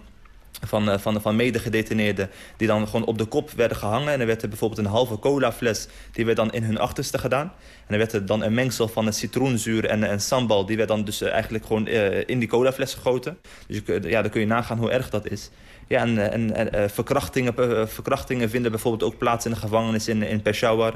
van, uh, van, van medegedetineerden die dan gewoon op de kop werden gehangen. En er werd er bijvoorbeeld een halve colafles, die werd dan in hun achterste gedaan. En er werd er dan een mengsel van citroenzuur en, en sambal, die werd dan dus uh, eigenlijk gewoon uh, in die colafles gegoten. Dus ja, dan kun je nagaan hoe erg dat is. Ja, en, en, en verkrachtingen, verkrachtingen vinden bijvoorbeeld ook plaats in de gevangenis in, in Peshawar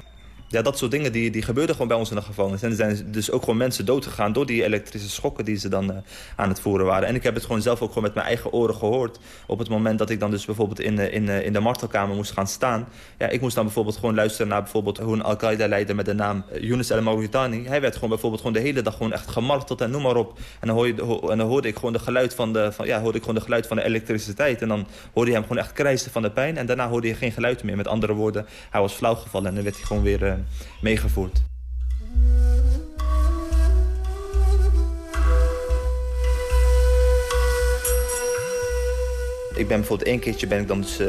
ja, dat soort dingen die, die gebeurden gewoon bij ons in de gevangenis. En er zijn dus ook gewoon mensen doodgegaan door die elektrische schokken die ze dan uh, aan het voeren waren. En ik heb het gewoon zelf ook gewoon met mijn eigen oren gehoord. Op het moment dat ik dan dus bijvoorbeeld in, in, in de martelkamer moest gaan staan. Ja, ik moest dan bijvoorbeeld gewoon luisteren naar bijvoorbeeld hoe een Al-Qaeda-leider met de naam eh, Yunus el-Mauritani. Hij werd gewoon bijvoorbeeld gewoon de hele dag gewoon echt gemarteld en noem maar op. En dan, hoor je, en dan hoorde ik gewoon de geluid van de, van, ja, hoorde ik gewoon de geluid van de elektriciteit. En dan hoorde je hem gewoon echt krijsen van de pijn. En daarna hoorde je geen geluid meer. Met andere woorden, hij was flauw gevallen en dan werd hij gewoon weer... meegevoerd. Ik ben bijvoorbeeld één keertje ben ik dan dus, uh,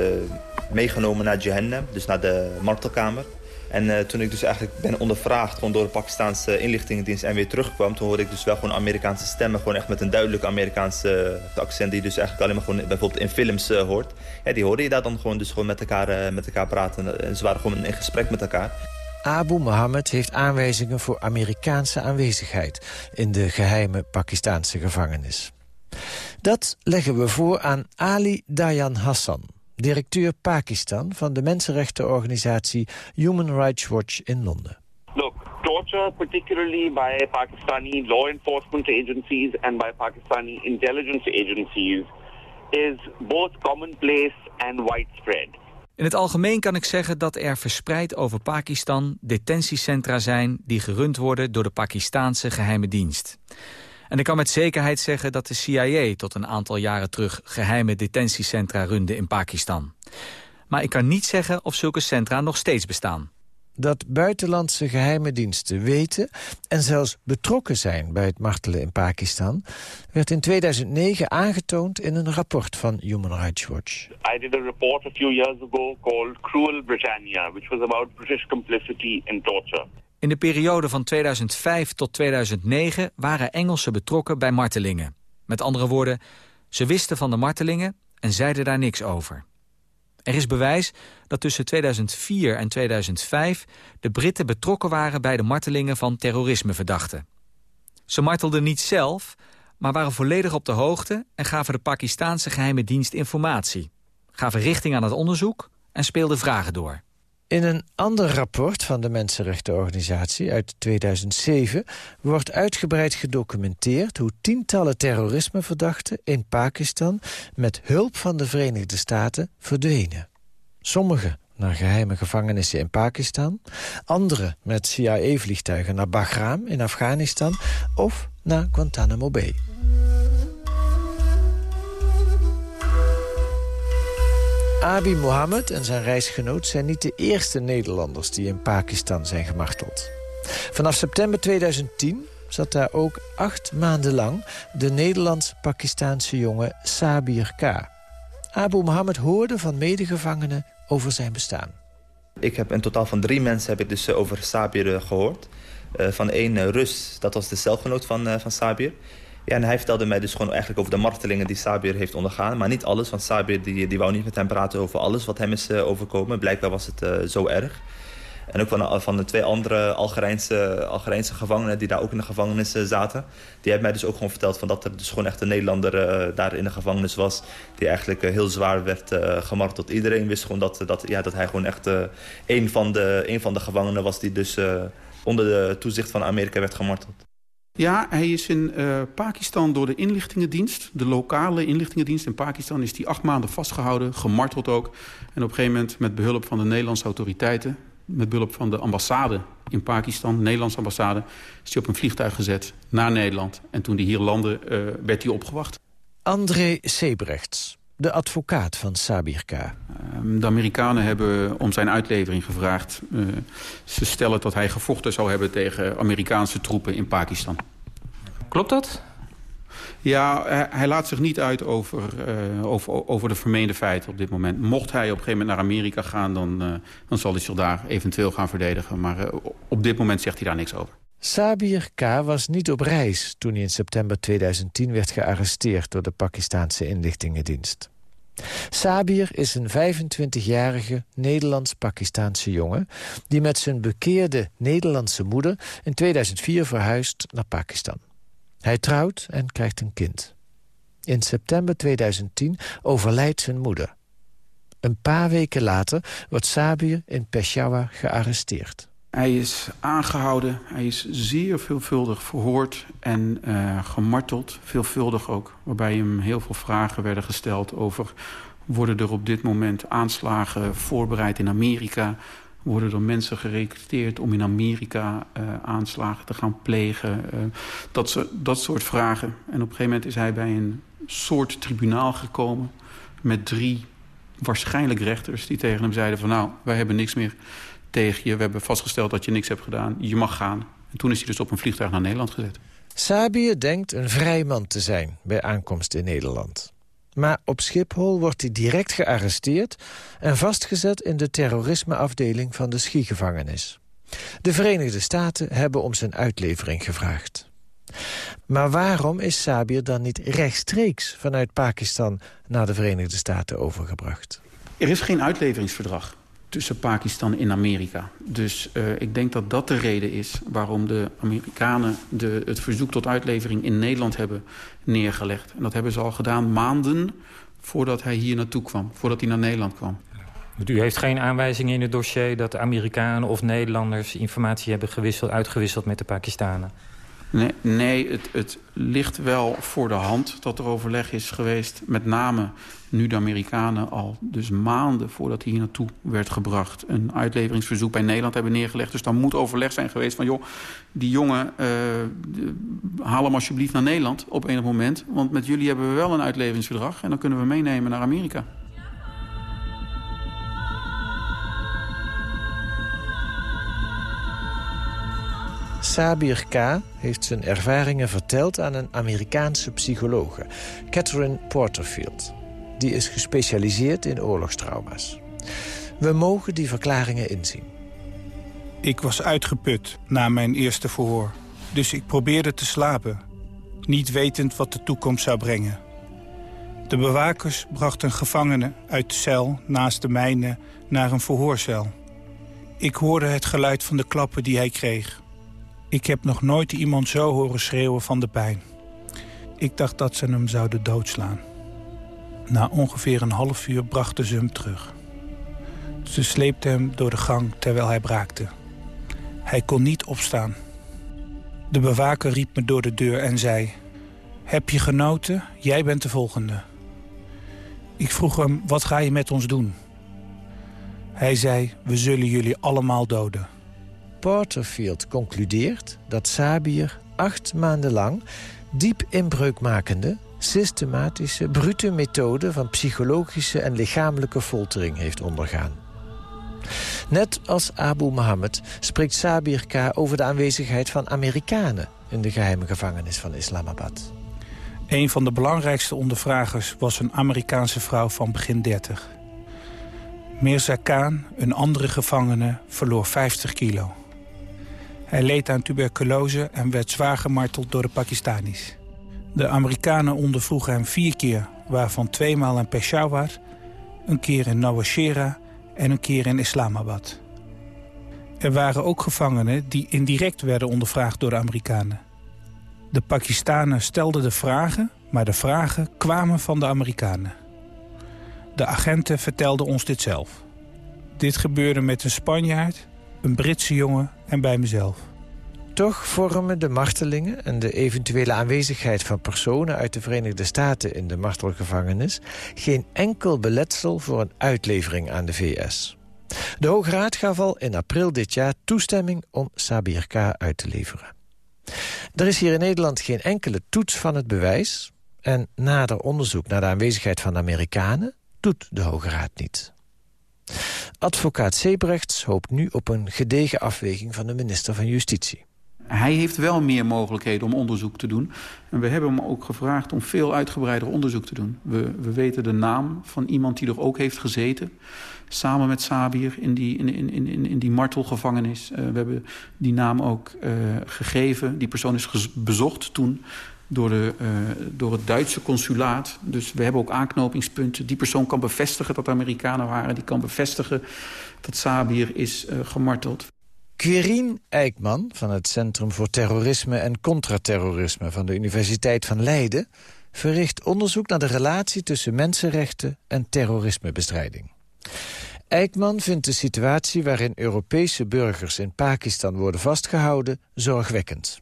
meegenomen naar Jahannam, dus naar de martelkamer. En uh, toen ik dus eigenlijk ben ondervraagd gewoon door de Pakistanse inlichtingendienst en weer terugkwam... toen hoorde ik dus wel gewoon Amerikaanse stemmen, gewoon echt met een duidelijk Amerikaanse accent... die dus eigenlijk alleen maar gewoon bijvoorbeeld in films hoort. Die hoorde je daar dan gewoon, dus gewoon met elkaar, met elkaar praten. En ze waren gewoon in gesprek met elkaar. Abu Mohammed heeft aanwijzingen voor Amerikaanse aanwezigheid... in de geheime Pakistaanse gevangenis. Dat leggen we voor aan Ali Dayan Hassan, directeur Pakistan... van de mensenrechtenorganisatie Human Rights Watch in Londen. Look, torture, particularly by Pakistani law enforcement agencies... and by Pakistani intelligence agencies... is both commonplace and widespread. In het algemeen kan ik zeggen dat er verspreid over Pakistan detentiecentra zijn die gerund worden door de Pakistaanse geheime dienst. En ik kan met zekerheid zeggen dat de CIA tot een aantal jaren terug geheime detentiecentra runde in Pakistan. Maar ik kan niet zeggen of zulke centra nog steeds bestaan dat buitenlandse geheime diensten weten... en zelfs betrokken zijn bij het martelen in Pakistan... werd in 2009 aangetoond in een rapport van Human Rights Watch. I did a report a few years ago called Cruel Britannia... which was about British complicity in torture. In de periode van 2005 tot 2009 waren Engelsen betrokken bij martelingen. Met andere woorden, ze wisten van de martelingen en zeiden daar niks over. Er is bewijs dat tussen 2004 en 2005 de Britten betrokken waren bij de martelingen van terrorismeverdachten. Ze martelden niet zelf, maar waren volledig op de hoogte en gaven de Pakistaanse geheime dienst informatie. Gaven richting aan het onderzoek en speelden vragen door. In een ander rapport van de Mensenrechtenorganisatie uit 2007... wordt uitgebreid gedocumenteerd hoe tientallen terrorismeverdachten in Pakistan... met hulp van de Verenigde Staten verdwenen. Sommigen naar geheime gevangenissen in Pakistan... anderen met CIA-vliegtuigen naar Bagram in Afghanistan... of naar Guantanamo Bay. Abi Mohammed en zijn reisgenoot zijn niet de eerste Nederlanders... die in Pakistan zijn gemarteld. Vanaf september 2010 zat daar ook acht maanden lang... de Nederlands-Pakistaanse jongen Sabir K. Abu Mohammed hoorde van medegevangenen over zijn bestaan. Ik heb in totaal van drie mensen heb ik dus eh, over Sabir eh, gehoord. Uh, van één Rus, dat was de celgenoot van, van Sabir. Ja, en hij vertelde mij dus gewoon eigenlijk over de martelingen die Sabir heeft ondergaan. Maar niet alles, want Sabir die, die wou niet met hem praten over alles wat hem is overkomen. Blijkbaar was het zo erg. En ook van, van de twee andere Algerijnse, Algerijnse gevangenen die daar ook in de gevangenis zaten. Die hebben mij dus ook gewoon verteld van dat er dus gewoon echt een Nederlander daar in de gevangenis was. Die eigenlijk heel zwaar werd uh, gemarteld. Iedereen wist gewoon dat, dat, ja, dat hij gewoon echt een, van de, een van de gevangenen was die dus onder de toezicht van Amerika werd gemarteld. Ja, hij is in uh, Pakistan door de inlichtingendienst, de lokale inlichtingendienst in Pakistan, is hij acht maanden vastgehouden, gemarteld ook. En op een gegeven moment met behulp van de Nederlandse autoriteiten, met behulp van de ambassade in Pakistan, de Nederlandse ambassade, is hij op een vliegtuig gezet naar Nederland. En toen hij hier landde, uh, werd hij opgewacht. André Sebrechts, de advocaat van Sabir K. Uh, de Amerikanen hebben om zijn uitlevering gevraagd. Uh, ze stellen dat hij gevochten zou hebben tegen Amerikaanse troepen in Pakistan. Klopt dat? Ja, hij laat zich niet uit over, uh, over, over de vermeende feiten op dit moment. Mocht hij op een gegeven moment naar Amerika gaan... dan, uh, dan zal hij zich daar eventueel gaan verdedigen. Maar uh, op dit moment zegt hij daar niks over. Sabir K. was niet op reis toen hij in september 2010 werd gearresteerd... door de Pakistanse inlichtingendienst. Sabir is een 25-jarige Nederlands-Pakistaanse jongen... die met zijn bekeerde Nederlandse moeder in 2004 verhuist naar Pakistan. Hij trouwt en krijgt een kind. In september 2010 overlijdt zijn moeder. Een paar weken later wordt Sabir in Peshawar gearresteerd. Hij is aangehouden, hij is zeer veelvuldig verhoord en uh, gemarteld. Veelvuldig ook, waarbij hem heel veel vragen werden gesteld over... worden er op dit moment aanslagen voorbereid in Amerika worden er mensen gerecruiteerd om in Amerika uh, aanslagen te gaan plegen. Uh, dat, dat soort vragen. En op een gegeven moment is hij bij een soort tribunaal gekomen... met drie waarschijnlijk rechters die tegen hem zeiden van... nou, wij hebben niks meer tegen je. We hebben vastgesteld dat je niks hebt gedaan. Je mag gaan. En toen is hij dus op een vliegtuig naar Nederland gezet. Sabir denkt een vrij man te zijn bij aankomst in Nederland. Maar op Schiphol wordt hij direct gearresteerd... en vastgezet in de terrorismeafdeling van de schiegevangenis. De Verenigde Staten hebben om zijn uitlevering gevraagd. Maar waarom is Sabir dan niet rechtstreeks vanuit Pakistan... naar de Verenigde Staten overgebracht? Er is geen uitleveringsverdrag tussen Pakistan en Amerika. Dus uh, ik denk dat dat de reden is waarom de Amerikanen de, het verzoek tot uitlevering in Nederland hebben neergelegd. En dat hebben ze al gedaan maanden voordat hij hier naartoe kwam, voordat hij naar Nederland kwam. U heeft geen aanwijzingen in het dossier dat de Amerikanen of Nederlanders informatie hebben gewisseld, uitgewisseld met de Pakistanen? Nee, nee het, het ligt wel voor de hand dat er overleg is geweest. Met name nu de Amerikanen al dus maanden voordat hij hier naartoe werd gebracht... een uitleveringsverzoek bij Nederland hebben neergelegd. Dus dan moet overleg zijn geweest van... joh, die jongen, uh, haal hem alsjeblieft naar Nederland op enig moment. Want met jullie hebben we wel een uitleveringsverdrag... en dan kunnen we meenemen naar Amerika. Sabir K. heeft zijn ervaringen verteld aan een Amerikaanse psychologe, Catherine Porterfield. Die is gespecialiseerd in oorlogstrauma's. We mogen die verklaringen inzien. Ik was uitgeput na mijn eerste verhoor. Dus ik probeerde te slapen, niet wetend wat de toekomst zou brengen. De bewakers brachten gevangene uit de cel naast de mijne naar een verhoorcel. Ik hoorde het geluid van de klappen die hij kreeg. Ik heb nog nooit iemand zo horen schreeuwen van de pijn. Ik dacht dat ze hem zouden doodslaan. Na ongeveer een half uur brachten ze hem terug. Ze sleepte hem door de gang terwijl hij braakte. Hij kon niet opstaan. De bewaker riep me door de deur en zei... Heb je genoten? Jij bent de volgende. Ik vroeg hem, wat ga je met ons doen? Hij zei, we zullen jullie allemaal doden. Porterfield concludeert dat Sabir acht maanden lang... diep inbreukmakende, systematische, brute methoden... van psychologische en lichamelijke foltering heeft ondergaan. Net als Abu Mohammed spreekt Sabir K. over de aanwezigheid van Amerikanen... in de geheime gevangenis van Islamabad. Een van de belangrijkste ondervragers was een Amerikaanse vrouw van begin 30. Mirza Khan, een andere gevangene, verloor 50 kilo. Hij leed aan tuberculose en werd zwaar gemarteld door de Pakistanis. De Amerikanen ondervroegen hem vier keer, waarvan tweemaal in Peshawar... een keer in Nawashera en een keer in Islamabad. Er waren ook gevangenen die indirect werden ondervraagd door de Amerikanen. De Pakistanen stelden de vragen, maar de vragen kwamen van de Amerikanen. De agenten vertelden ons dit zelf. Dit gebeurde met een Spanjaard, een Britse jongen en bij mezelf. Toch vormen de martelingen en de eventuele aanwezigheid van personen uit de Verenigde Staten in de martelgevangenis geen enkel beletsel voor een uitlevering aan de VS. De Hoge Raad gaf al in april dit jaar toestemming om Sabir K. uit te leveren. Er is hier in Nederland geen enkele toets van het bewijs... en nader onderzoek naar de aanwezigheid van de Amerikanen doet de Hoge Raad niet. Advocaat Sebrechts hoopt nu op een gedegen afweging van de minister van Justitie. Hij heeft wel meer mogelijkheden om onderzoek te doen. En we hebben hem ook gevraagd om veel uitgebreider onderzoek te doen. We, we weten de naam van iemand die er ook heeft gezeten. Samen met Sabir in die, in, in, in, in die martelgevangenis. Uh, we hebben die naam ook uh, gegeven. Die persoon is bezocht toen door, de, uh, door het Duitse consulaat. Dus we hebben ook aanknopingspunten. Die persoon kan bevestigen dat Amerikanen waren. Die kan bevestigen dat Sabir is gemarteld. Quirine Eijkman van het Centrum voor Terrorisme en Contraterrorisme... van de Universiteit van Leiden... verricht onderzoek naar de relatie tussen mensenrechten en terrorismebestrijding. Eijkman vindt de situatie waarin Europese burgers in Pakistan worden vastgehouden zorgwekkend.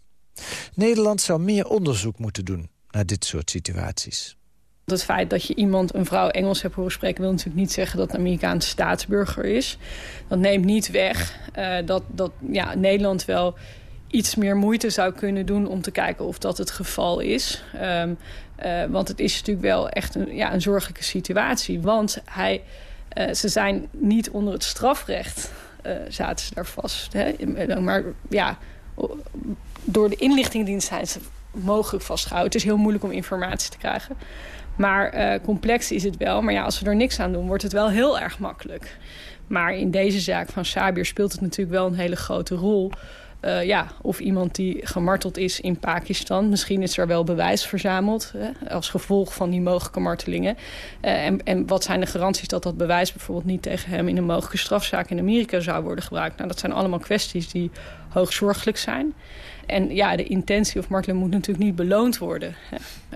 Nederland zou meer onderzoek moeten doen naar dit soort situaties. Het feit dat je iemand, een vrouw, Engels hebt horen spreken... wil natuurlijk niet zeggen dat een Amerikaanse staatsburger is. Dat neemt niet weg uh, dat, dat ja, Nederland wel iets meer moeite zou kunnen doen... om te kijken of dat het geval is. Um, uh, want het is natuurlijk wel echt een, ja, een zorgelijke situatie. Want hij, uh, ze zijn niet onder het strafrecht, zaten ze daar vast. Hè? Maar ja, door de inlichtingendienst zijn ze mogelijk vastgehouden. Het is heel moeilijk om informatie te krijgen. Maar uh, complex is het wel. Maar ja, als we er niks aan doen, wordt het wel heel erg makkelijk. Maar in deze zaak van Sabir speelt het natuurlijk wel een hele grote rol. Uh, ja, of iemand die gemarteld is in Pakistan. Misschien is er wel bewijs verzameld hè, als gevolg van die mogelijke martelingen. Uh, en, en wat zijn de garanties dat dat bewijs bijvoorbeeld niet tegen hem... in een mogelijke strafzaak in Amerika zou worden gebruikt? Nou, dat zijn allemaal kwesties die hoogzorgelijk zijn. En ja, de intentie of marteling moet natuurlijk niet beloond worden.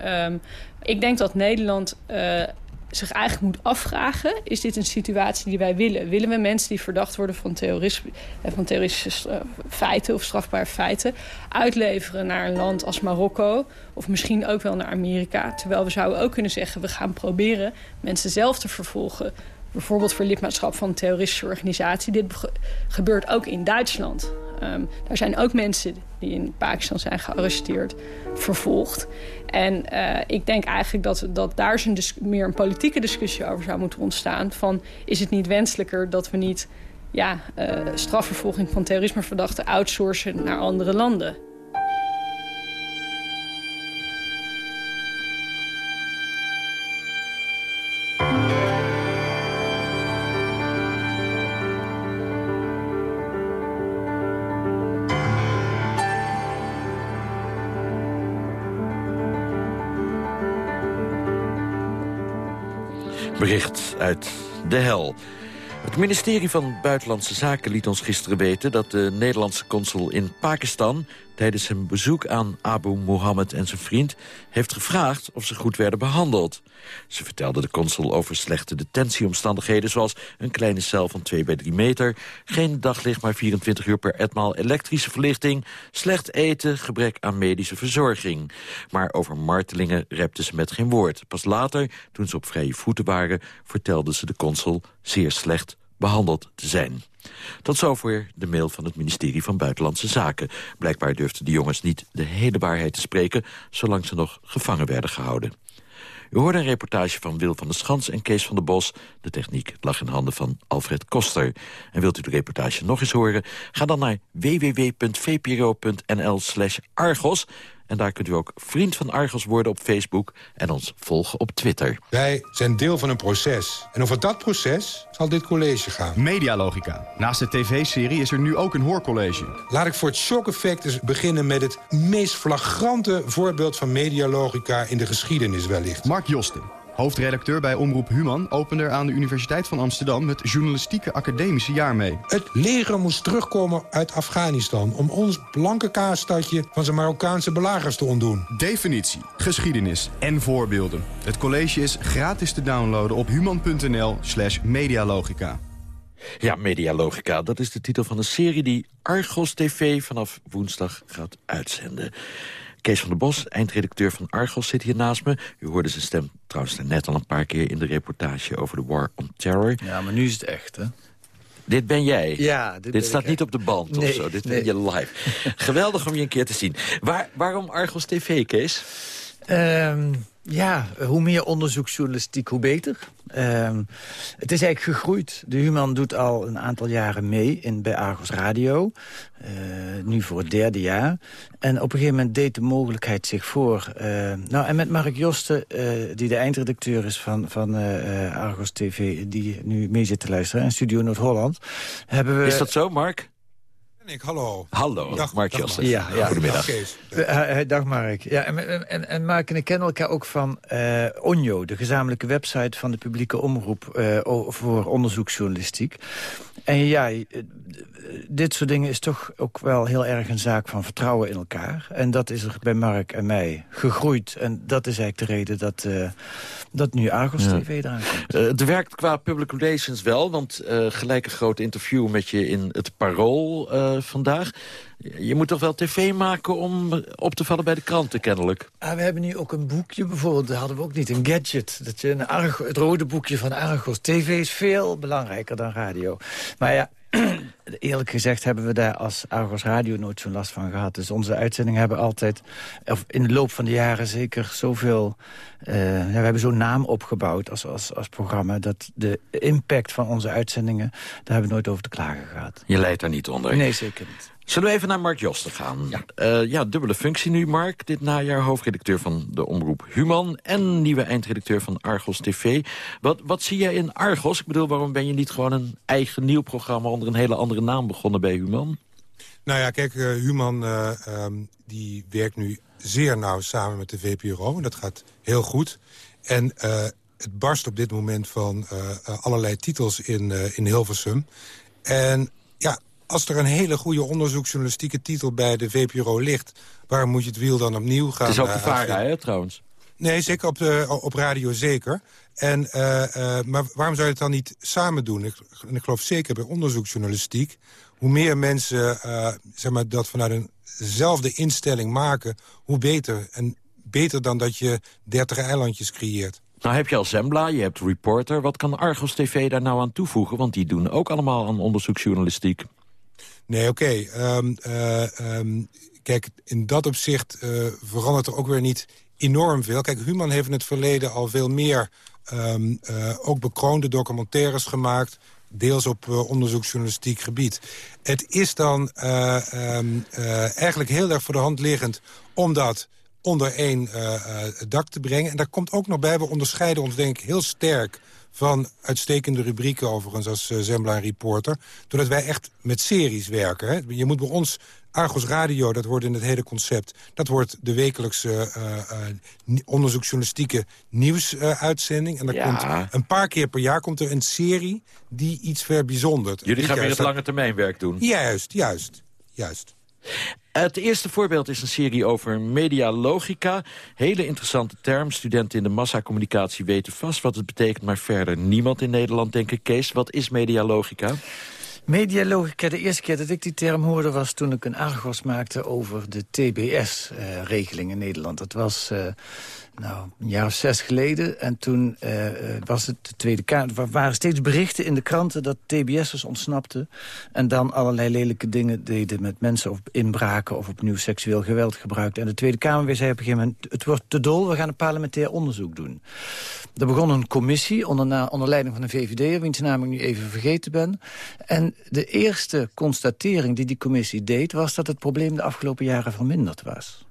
Um, ik denk dat Nederland uh, zich eigenlijk moet afvragen... is dit een situatie die wij willen? Willen we mensen die verdacht worden van, terrorisme, eh, van terroristische uh, feiten... of strafbare feiten uitleveren naar een land als Marokko... of misschien ook wel naar Amerika? Terwijl we zouden ook kunnen zeggen... we gaan proberen mensen zelf te vervolgen bijvoorbeeld voor lidmaatschap van een terroristische organisatie. Dit gebeurt ook in Duitsland. Um, daar zijn ook mensen die in Pakistan zijn gearresteerd, vervolgd. En uh, ik denk eigenlijk dat, dat daar een meer een politieke discussie over zou moeten ontstaan. Van is het niet wenselijker dat we niet ja, uh, strafvervolging van terrorismeverdachten outsourcen naar andere landen? Uit de hel. Het ministerie van Buitenlandse Zaken liet ons gisteren weten... dat de Nederlandse consul in Pakistan, tijdens zijn bezoek aan Abu Mohammed en zijn vriend... heeft gevraagd of ze goed werden behandeld. Ze vertelde de consul over slechte detentieomstandigheden... zoals een kleine cel van 2 bij 3 meter... geen daglicht maar 24 uur per etmaal elektrische verlichting... slecht eten, gebrek aan medische verzorging. Maar over martelingen repte ze met geen woord. Pas later, toen ze op vrije voeten waren... vertelde ze de consul zeer slecht behandeld te zijn. Tot zover de mail van het ministerie van Buitenlandse Zaken. Blijkbaar durfden de jongens niet de hele waarheid te spreken... zolang ze nog gevangen werden gehouden. U hoorde een reportage van Wil van der Schans en Kees van der Bos. De techniek lag in handen van Alfred Koster. En wilt u de reportage nog eens horen? Ga dan naar www.vpro.nl slash Argos... En daar kunt u ook vriend van Argos worden op Facebook en ons volgen op Twitter. Wij zijn deel van een proces. En over dat proces zal dit college gaan. Medialogica. Naast de tv-serie is er nu ook een hoorcollege. Laat ik voor het shock-effect eens beginnen met het meest flagrante voorbeeld van medialogica in de geschiedenis wellicht. Mark Josten. Hoofdredacteur bij Omroep Human opende er aan de Universiteit van Amsterdam... het journalistieke academische jaar mee. Het leger moest terugkomen uit Afghanistan... om ons blanke kaasstadje van zijn Marokkaanse belagers te ontdoen. Definitie, geschiedenis en voorbeelden. Het college is gratis te downloaden op human.nl slash medialogica. Ja, Medialogica, dat is de titel van een serie die Argos TV vanaf woensdag gaat uitzenden. Kees van der Bos, eindredacteur van Argos, zit hier naast me. U hoorde zijn stem trouwens net al een paar keer in de reportage over de War on Terror. Ja, maar nu is het echt, hè? Dit ben jij. Ja, dit, staat niet op de band nee, of zo. Dit nee. ben je live. (laughs) Geweldig om je een keer te zien. Waar, waarom Argos TV, Kees? Um, ja, hoe meer onderzoeksjournalistiek, hoe beter. Um, het is eigenlijk gegroeid. De Human doet al een aantal jaren mee in, bij Argos Radio. Uh, nu voor het derde jaar. En op een gegeven moment deed de mogelijkheid zich voor. Uh, nou, en met Mark Josten, uh, die de eindredacteur is van, van Argos TV... die nu mee zit te luisteren, en Studio Noord-Holland... hebben we... Is dat zo, Mark? Ik, hallo. Hallo, dag, Mark dag. Ja, ja. Goedemiddag. Dag, dag Mark. Ja, en, en, en Mark en ik kennen elkaar ook van uh, Onjo, de gezamenlijke website van de publieke omroep uh, voor onderzoeksjournalistiek. En ja, dit soort dingen is toch ook wel heel erg een zaak van vertrouwen in elkaar. En dat is er bij Mark en mij gegroeid. En dat is eigenlijk de reden dat, uh, dat nu Argos ja. TV eraan komt. Uh, het werkt qua public relations wel, want uh, gelijk een groot interview met je in het Parool vandaag. Je moet toch wel tv maken om op te vallen bij de kranten, kennelijk? Ah, we hebben nu ook een boekje bijvoorbeeld. Dat hadden we ook niet, een gadget. Dat je een Argo, het rode boekje van Argos. TV is veel belangrijker dan radio. Maar ja, (clears throat) eerlijk gezegd hebben we daar als Argos Radio nooit zo'n last van gehad. Dus onze uitzendingen hebben altijd, of in de loop van de jaren zeker zoveel... Uh, ja, we hebben zo'n naam opgebouwd als, als, als programma... dat de impact van onze uitzendingen, daar hebben we nooit over te klagen gehad. Je leidt daar niet onder? Nee, zeker niet. Zullen we even naar Mark Josten gaan? Ja. Uh, ja, dubbele functie nu, Mark. Dit najaar hoofdredacteur van de omroep Human... en nieuwe eindredacteur van Argos TV. Wat, wat zie jij in Argos? Ik bedoel, waarom ben je niet gewoon een eigen nieuw programma... onder een hele andere naam begonnen bij Human? Nou ja, kijk, uh, Human uh, um, die werkt nu zeer nauw samen met de VPRO. En dat gaat heel goed. En het barst op dit moment van allerlei titels in, in Hilversum. En ja, als er een hele goede onderzoeksjournalistieke titel bij de VPRO ligt... waarom moet je het wiel dan opnieuw gaan... Het is ook de VARA, hè, trouwens? Nee, zeker op, de, op radio zeker. En, uh, uh, maar waarom zou je het dan niet samen doen? Ik, ik geloof zeker bij onderzoeksjournalistiek... hoe meer mensen uh, zeg maar, dat vanuit eenzelfde instelling maken... hoe beter. En beter dan dat je dertig eilandjes creëert. Nou heb je al Zembla, je hebt Reporter. Wat kan Argos TV daar nou aan toevoegen? Want die doen ook allemaal aan onderzoeksjournalistiek. Nee, oké. Um, uh, um, kijk, in dat opzicht uh, verandert er ook weer niet enorm veel. Kijk, Human heeft in het verleden al veel meer... Um, uh, ook bekroonde documentaires gemaakt... deels op onderzoeksjournalistiek gebied. Het is dan eigenlijk heel erg voor de hand liggend... omdat onder één dak te brengen. En daar komt ook nog bij, we onderscheiden ons denk ik heel sterk van uitstekende rubrieken overigens als uh, Zembla en Reporter. Doordat wij echt met series werken. Hè. Je moet bij ons, Argos Radio, dat wordt in het hele concept... dat wordt de wekelijkse uh, uh, onderzoeksjournalistieke nieuwsuitzending. en dan Ja. komt een paar keer per jaar komt er een serie die iets verbijzondert. Jullie gaan weer het lange termijnwerk doen. Juist, juist, juist. Het eerste voorbeeld is een serie over medialogica. Hele interessante term. Studenten in de massacommunicatie weten vast wat het betekent... maar verder niemand in Nederland, denk ik. Kees, wat is medialogica? Medialogica, de eerste keer dat ik die term hoorde... was toen ik een Argos maakte over de TBS-regeling in Nederland. Dat was... Uh, nou, een jaar of zes geleden. En toen uh, was het de Tweede Kamer. Er waren steeds berichten in de kranten dat TBS'ers ontsnapten. En dan allerlei lelijke dingen deden met mensen of inbraken... of opnieuw seksueel geweld gebruikten. En de Tweede Kamer weer zei op een gegeven moment... het wordt te dol, we gaan een parlementair onderzoek doen. Er begon een commissie onder, onder leiding van een VVD... wiens naam ik nu even vergeten ben. En de eerste constatering die die commissie deed... was dat het probleem de afgelopen jaren verminderd was.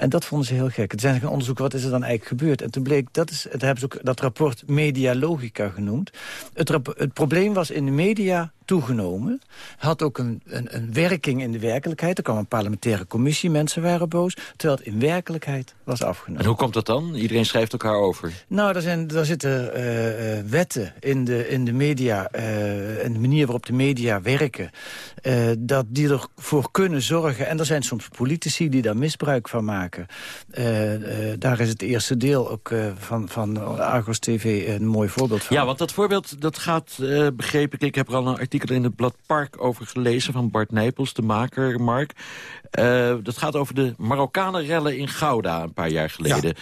En dat vonden ze heel gek. Het zijn gaan onderzoeken, wat is er dan eigenlijk gebeurd? En toen bleek, dat, is, het hebben ze ook dat rapport Medialogica genoemd. Het, het probleem was in de media toegenomen. Had ook een, een, een, werking in de werkelijkheid. Er kwam een parlementaire commissie, mensen waren boos. Terwijl het in werkelijkheid was afgenomen. En hoe komt dat dan? Iedereen schrijft elkaar over. Nou, er, zijn, er zitten uh, wetten in de, in de media... Uh, en de manier waarop de media werken... Uh, dat die ervoor kunnen zorgen... en er zijn soms politici die daar misbruik van maken. daar is het eerste deel ook van, van Argos TV een mooi voorbeeld van. Ja, want dat voorbeeld dat gaat, begreep ik... ik heb er al een artikel in het blad Park over gelezen... van Bart Nijpels, de maker, Mark. Uh, dat gaat over de Marokkanenrellen in Gouda een paar jaar geleden.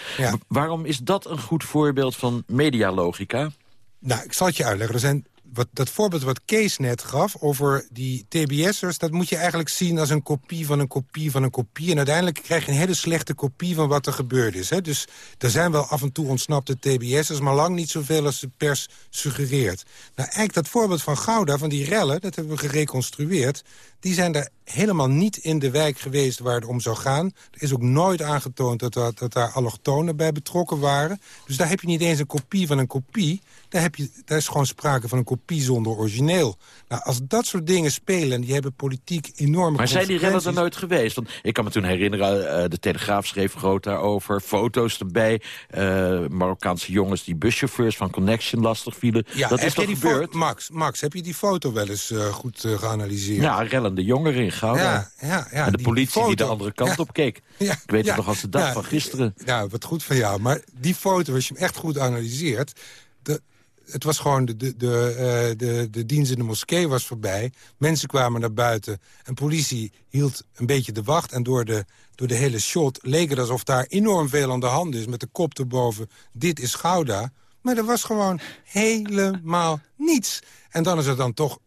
Waarom is dat een goed voorbeeld van medialogica? Nou, ik zal het je uitleggen. Er zijn wat, dat voorbeeld wat Kees net gaf over die TBS'ers... dat moet je eigenlijk zien als een kopie van een kopie van een kopie. En uiteindelijk krijg je een hele slechte kopie van wat er gebeurd is. Hè? Dus er zijn wel af en toe ontsnapte TBS'ers... maar lang niet zoveel als de pers suggereert. Nou, eigenlijk dat voorbeeld van Gouda, van die rellen... dat hebben we gereconstrueerd die zijn er helemaal niet in de wijk geweest waar het om zou gaan. Er is ook nooit aangetoond dat, dat, dat daar allochtonen bij betrokken waren. Dus daar heb je niet eens een kopie van een kopie. Daar, heb je, daar is gewoon sprake van een kopie zonder origineel. Nou, als dat soort dingen spelen, en die hebben politiek enorme Maar zijn die rellen er nooit geweest? Want ik kan me toen herinneren, uh, de Telegraaf schreef groot daarover. Foto's erbij, uh, Marokkaanse jongens die buschauffeurs van Connection lastig vielen. Ja, dat is toch gebeurd? Max, Max, heb je die foto wel eens uh, goed geanalyseerd? Ja, rellen de jongeren in Gouda. Ja, ja, ja, en de politie die de andere kant op keek. Ik weet het nog als de dag van gisteren. Nou, wat goed van jou. Maar die foto, als je hem echt goed analyseert... De, het was gewoon, de, de, de, uh, de, de dienst in de moskee was voorbij. Mensen kwamen naar buiten. En politie hield een beetje de wacht. En door de, door de hele shot leek het alsof daar enorm veel aan de hand is. Met de kop erboven, dit is Gouda. Maar er was gewoon helemaal niets. En dan is het dan toch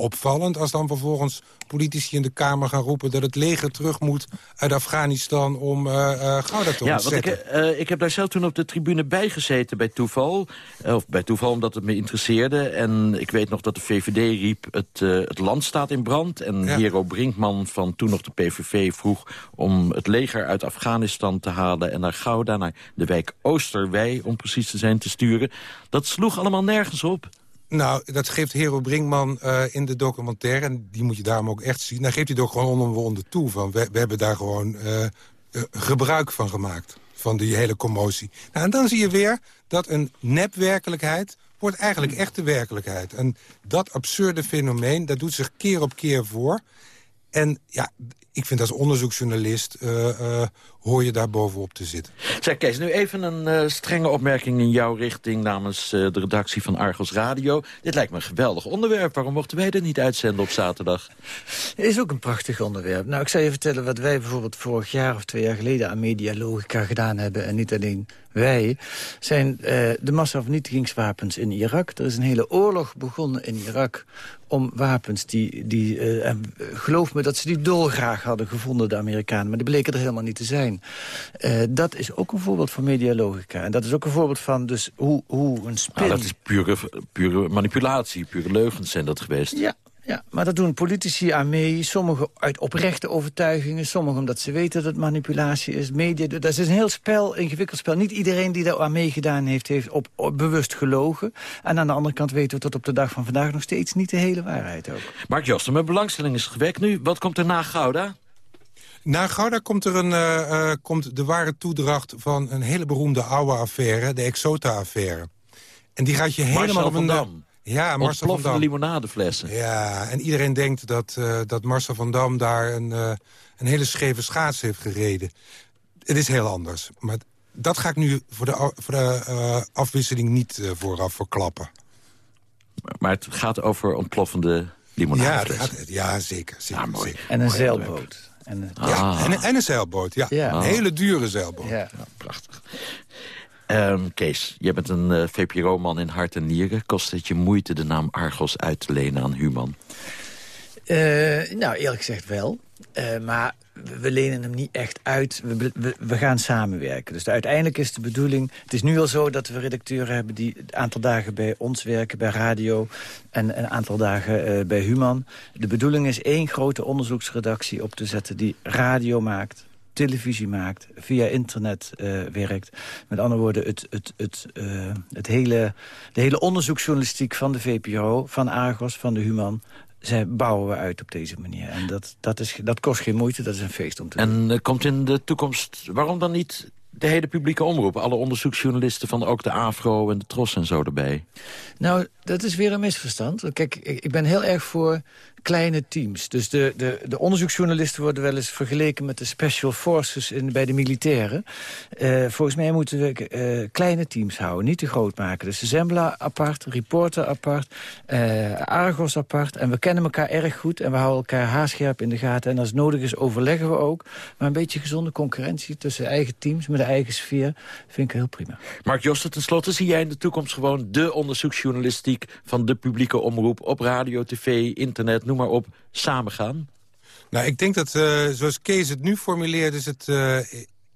opvallend als dan vervolgens politici in de Kamer gaan roepen... dat het leger terug moet uit Afghanistan om uh, uh, Gouda te ja, ontzetten. Ik, uh, ik heb daar zelf toen op de tribune bij gezeten bij toeval. of bij toeval omdat het me interesseerde. En ik weet nog dat de VVD riep, het, het land staat in brand. En ja. Hero Brinkman van toen nog de PVV vroeg... om het leger uit Afghanistan te halen en naar Gouda... naar de wijk Oosterwij, om precies te zijn, te sturen. Dat sloeg allemaal nergens op. Nou, dat geeft Hero Brinkman uh, in de documentaire... en die moet je daarom ook echt zien... daar geeft hij het ook gewoon onder toe van. We, we hebben daar gewoon uh, uh, gebruik van gemaakt, van die hele commotie. Nou, en dan zie je weer dat een nepwerkelijkheid wordt eigenlijk echte werkelijkheid. En dat absurde fenomeen, dat doet zich keer op keer voor... En ja, ik vind als onderzoeksjournalist uh, uh, hoor je daar bovenop te zitten. Zeg Kees, nu even een uh, strenge opmerking in jouw richting... namens de redactie van Argos Radio. Dit lijkt me een geweldig onderwerp. Waarom mochten wij dit niet uitzenden op zaterdag? Het (laughs) is ook een prachtig onderwerp. Nou, ik zal je vertellen wat wij bijvoorbeeld vorig jaar of twee jaar geleden... aan Medialogica gedaan hebben. En niet alleen wij, zijn uh, de massavernietigingswapens in Irak. Er is een hele oorlog begonnen in Irak om wapens die... die uh, en geloof me dat ze die dolgraag hadden gevonden, de Amerikanen. Maar die bleken er helemaal niet te zijn. Uh, dat is ook een voorbeeld van medialogica. En dat is ook een voorbeeld van dus hoe, hoe een spin... Nou, dat is pure, pure manipulatie, pure leugens zijn dat geweest. Ja, ja, maar dat doen politici aan mee. Sommigen uit oprechte overtuigingen. Sommigen omdat ze weten dat het manipulatie is. Media, dat is een heel spel, ingewikkeld spel. Niet iedereen die daar aan meegedaan heeft, heeft op, op, bewust gelogen. En aan de andere kant weten we tot op de dag van vandaag nog steeds niet de hele waarheid ook. Mark Josten, mijn belangstelling is gewekt nu. Wat komt er na Gouda? Na Gouda komt, er een, uh, uh, komt de ware toedracht van een hele beroemde oude affaire. De Exota-affaire. En die gaat je helemaal op een... Ja, Marcel van Dam. limonadeflessen. Ja, en iedereen denkt dat, uh, dat Marcel van Dam daar een, uh, een hele scheve schaats heeft gereden. Het is heel anders. Maar dat ga ik nu voor de, voor de uh, afwisseling niet vooraf verklappen. Maar het gaat over ontploffende limonadeflessen. Ja, ja zeker. zeker, ja, zeker. En een zeilboot. En, ja, ah. en, en, een zeilboot, ja. ja. Een hele dure zeilboot. Ja. Um, Kees, je bent een uh, VPRO-man in hart en nieren. Kost het je moeite de naam Argos uit te lenen aan Human? Uh, nou, eerlijk gezegd wel. Uh, maar we lenen hem niet echt uit. We, we, gaan samenwerken. Dus uiteindelijk is de bedoeling... Het is nu al zo dat we redacteuren hebben... die een aantal dagen bij ons werken, bij radio... en een aantal dagen bij Human. De bedoeling is één grote onderzoeksredactie op te zetten... die radio maakt, televisie maakt, via internet uh, werkt. Met andere woorden, het, het, het, uh, het hele, de hele onderzoeksjournalistiek van de VPRO... van Argos, van de Human zij bouwen we uit op deze manier. En dat, dat, is, dat kost geen moeite, dat is een feest om te en, doen. En uh, komt in de toekomst, waarom dan niet de hele publieke omroep? Alle onderzoeksjournalisten van ook de AFRO en de TROS en zo erbij. Nou, dat is weer een misverstand. Kijk, ik ben heel erg voor kleine teams. Dus de, de, de onderzoeksjournalisten worden wel eens vergeleken... met de special forces in, bij de militairen. Uh, volgens mij moeten we uh, kleine teams houden, niet te groot maken. Dus de Zembla apart, Reporter apart, uh, Argos apart. En we kennen elkaar erg goed en we houden elkaar haarscherp in de gaten. En als nodig is, overleggen we ook. Maar een beetje gezonde concurrentie tussen eigen teams... met de eigen sfeer, vind ik heel prima. Mark Josten, tenslotte, zie jij in de toekomst gewoon... de onderzoeksjournalistiek van de publieke omroep... op radio, tv, internet noem maar op, samengaan? Nou, ik denk dat, uh, zoals Kees het nu formuleert, is het uh,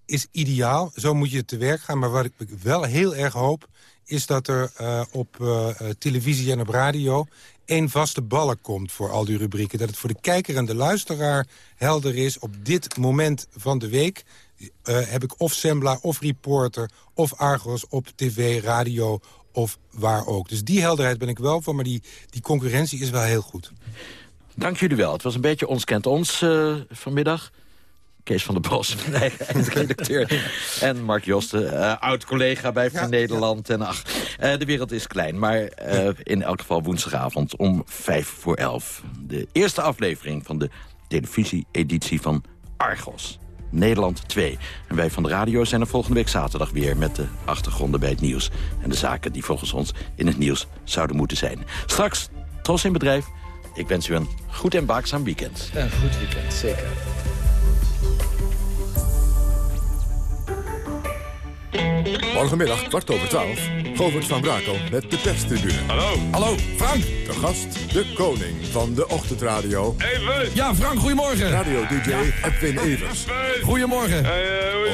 is ideaal. Zo moet je te werk gaan. Maar wat ik wel heel erg hoop, is dat er uh, op televisie en op radio... één vaste balk komt voor al die rubrieken. Dat het voor de kijker en de luisteraar helder is... op dit moment van de week heb ik of Sembla of Reporter of Argos op tv, radio of waar ook. Dus die helderheid ben ik wel voor, maar die, die concurrentie is wel heel goed. Dank jullie wel. Het was een beetje ons kent ons uh, vanmiddag. Kees van der Bos, (laughs) eigen redacteur. en Mark Josten, uh, oud-collega bij Van ja, Nederland. En ach, uh, de wereld is klein. Maar in elk geval woensdagavond om vijf voor elf. De eerste aflevering van de televisie-editie van Argos. Nederland 2. En wij van de radio zijn er volgende week zaterdag weer... met de achtergronden bij het nieuws. En de zaken die volgens ons in het nieuws zouden moeten zijn. Straks, Tros in Bedrijf. Ik wens u een goed en baakzaam weekend. Een goed weekend, zeker. Morgenmiddag, kwart over twaalf, Govert van Brakel met de perstribune. Hallo. Hallo, Frank. De gast, de koning van de ochtendradio. Even. Ja, Frank, goedemorgen. Radio-dj ja. Edwin Evers. Goedemorgen. Uh,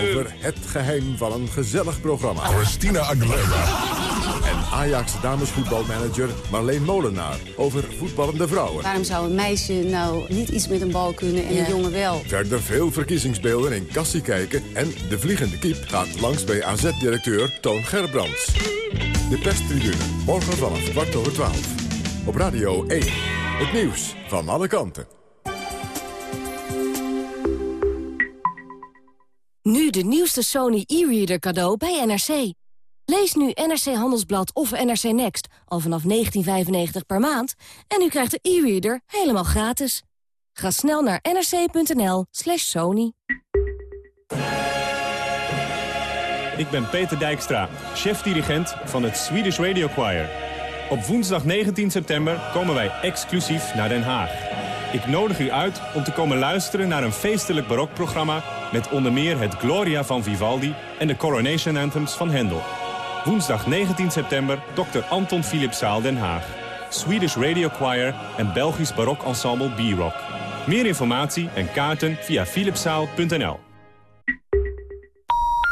uh, Over het geheim van een gezellig programma. Christina Aguilera. En Ajax damesvoetbalmanager Marleen Molenaar over voetballende vrouwen. Waarom zou een meisje nou niet iets met een bal kunnen en ja. een jongen wel? Verder veel verkiezingsbeelden in Kassie kijken. En de vliegende kiep gaat langs bij AZ-directeur Toon Gerbrands. De perstribune, morgen vanaf kwart over twaalf. Op Radio 1. Het nieuws van alle kanten. Nu de nieuwste Sony e-reader cadeau bij NRC. Lees nu NRC Handelsblad of NRC Next al vanaf 19,95 per maand... en u krijgt de e-reader helemaal gratis. Ga snel naar nrc.nl slash sony. Ik ben Peter Dijkstra, chef-dirigent van het Swedish Radio Choir. Op woensdag 19 september komen wij exclusief naar Den Haag. Ik nodig u uit om te komen luisteren naar een feestelijk barokprogramma... met onder meer het Gloria van Vivaldi en de Coronation Anthems van Hendel. Woensdag 19 september, Dr. Anton Philipszaal Den Haag. Swedish Radio Choir en Belgisch barok ensemble B-Rock. Meer informatie en kaarten via philipszaal.nl.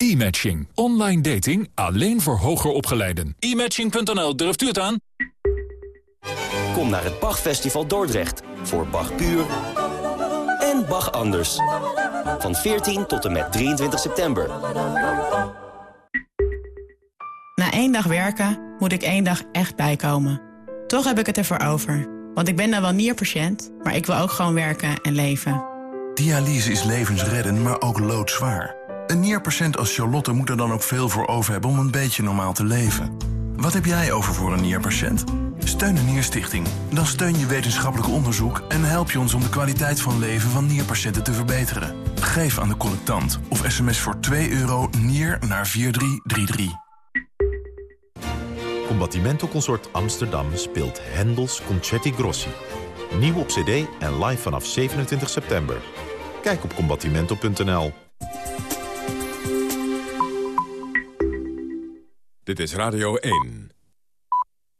E-matching. Online dating alleen voor hoger opgeleiden. E-matching.nl, durft u het aan? Kom naar het Bachfestival Dordrecht voor Bach Puur en Bach Anders. Van 14 tot en met 23 september. Na één dag werken moet ik één dag echt bijkomen. Toch heb ik het ervoor over. Want ik ben dan wel nierpatiënt, maar ik wil ook gewoon werken en leven. Dialyse is levensreddend, maar ook loodzwaar. Een nierpatiënt als Charlotte moet er dan ook veel voor over hebben om een beetje normaal te leven. Wat heb jij over voor een nierpatiënt? Steun de Nierstichting. Dan steun je wetenschappelijk onderzoek en help je ons om de kwaliteit van leven van nierpatiënten te verbeteren. Geef aan de collectant of sms voor 2 euro nier naar 4333. Combattimento Consort Amsterdam speelt Hendels Concerti Grossi. Nieuw op cd en live vanaf 27 september. Kijk op combattimento.nl. Dit is Radio 1.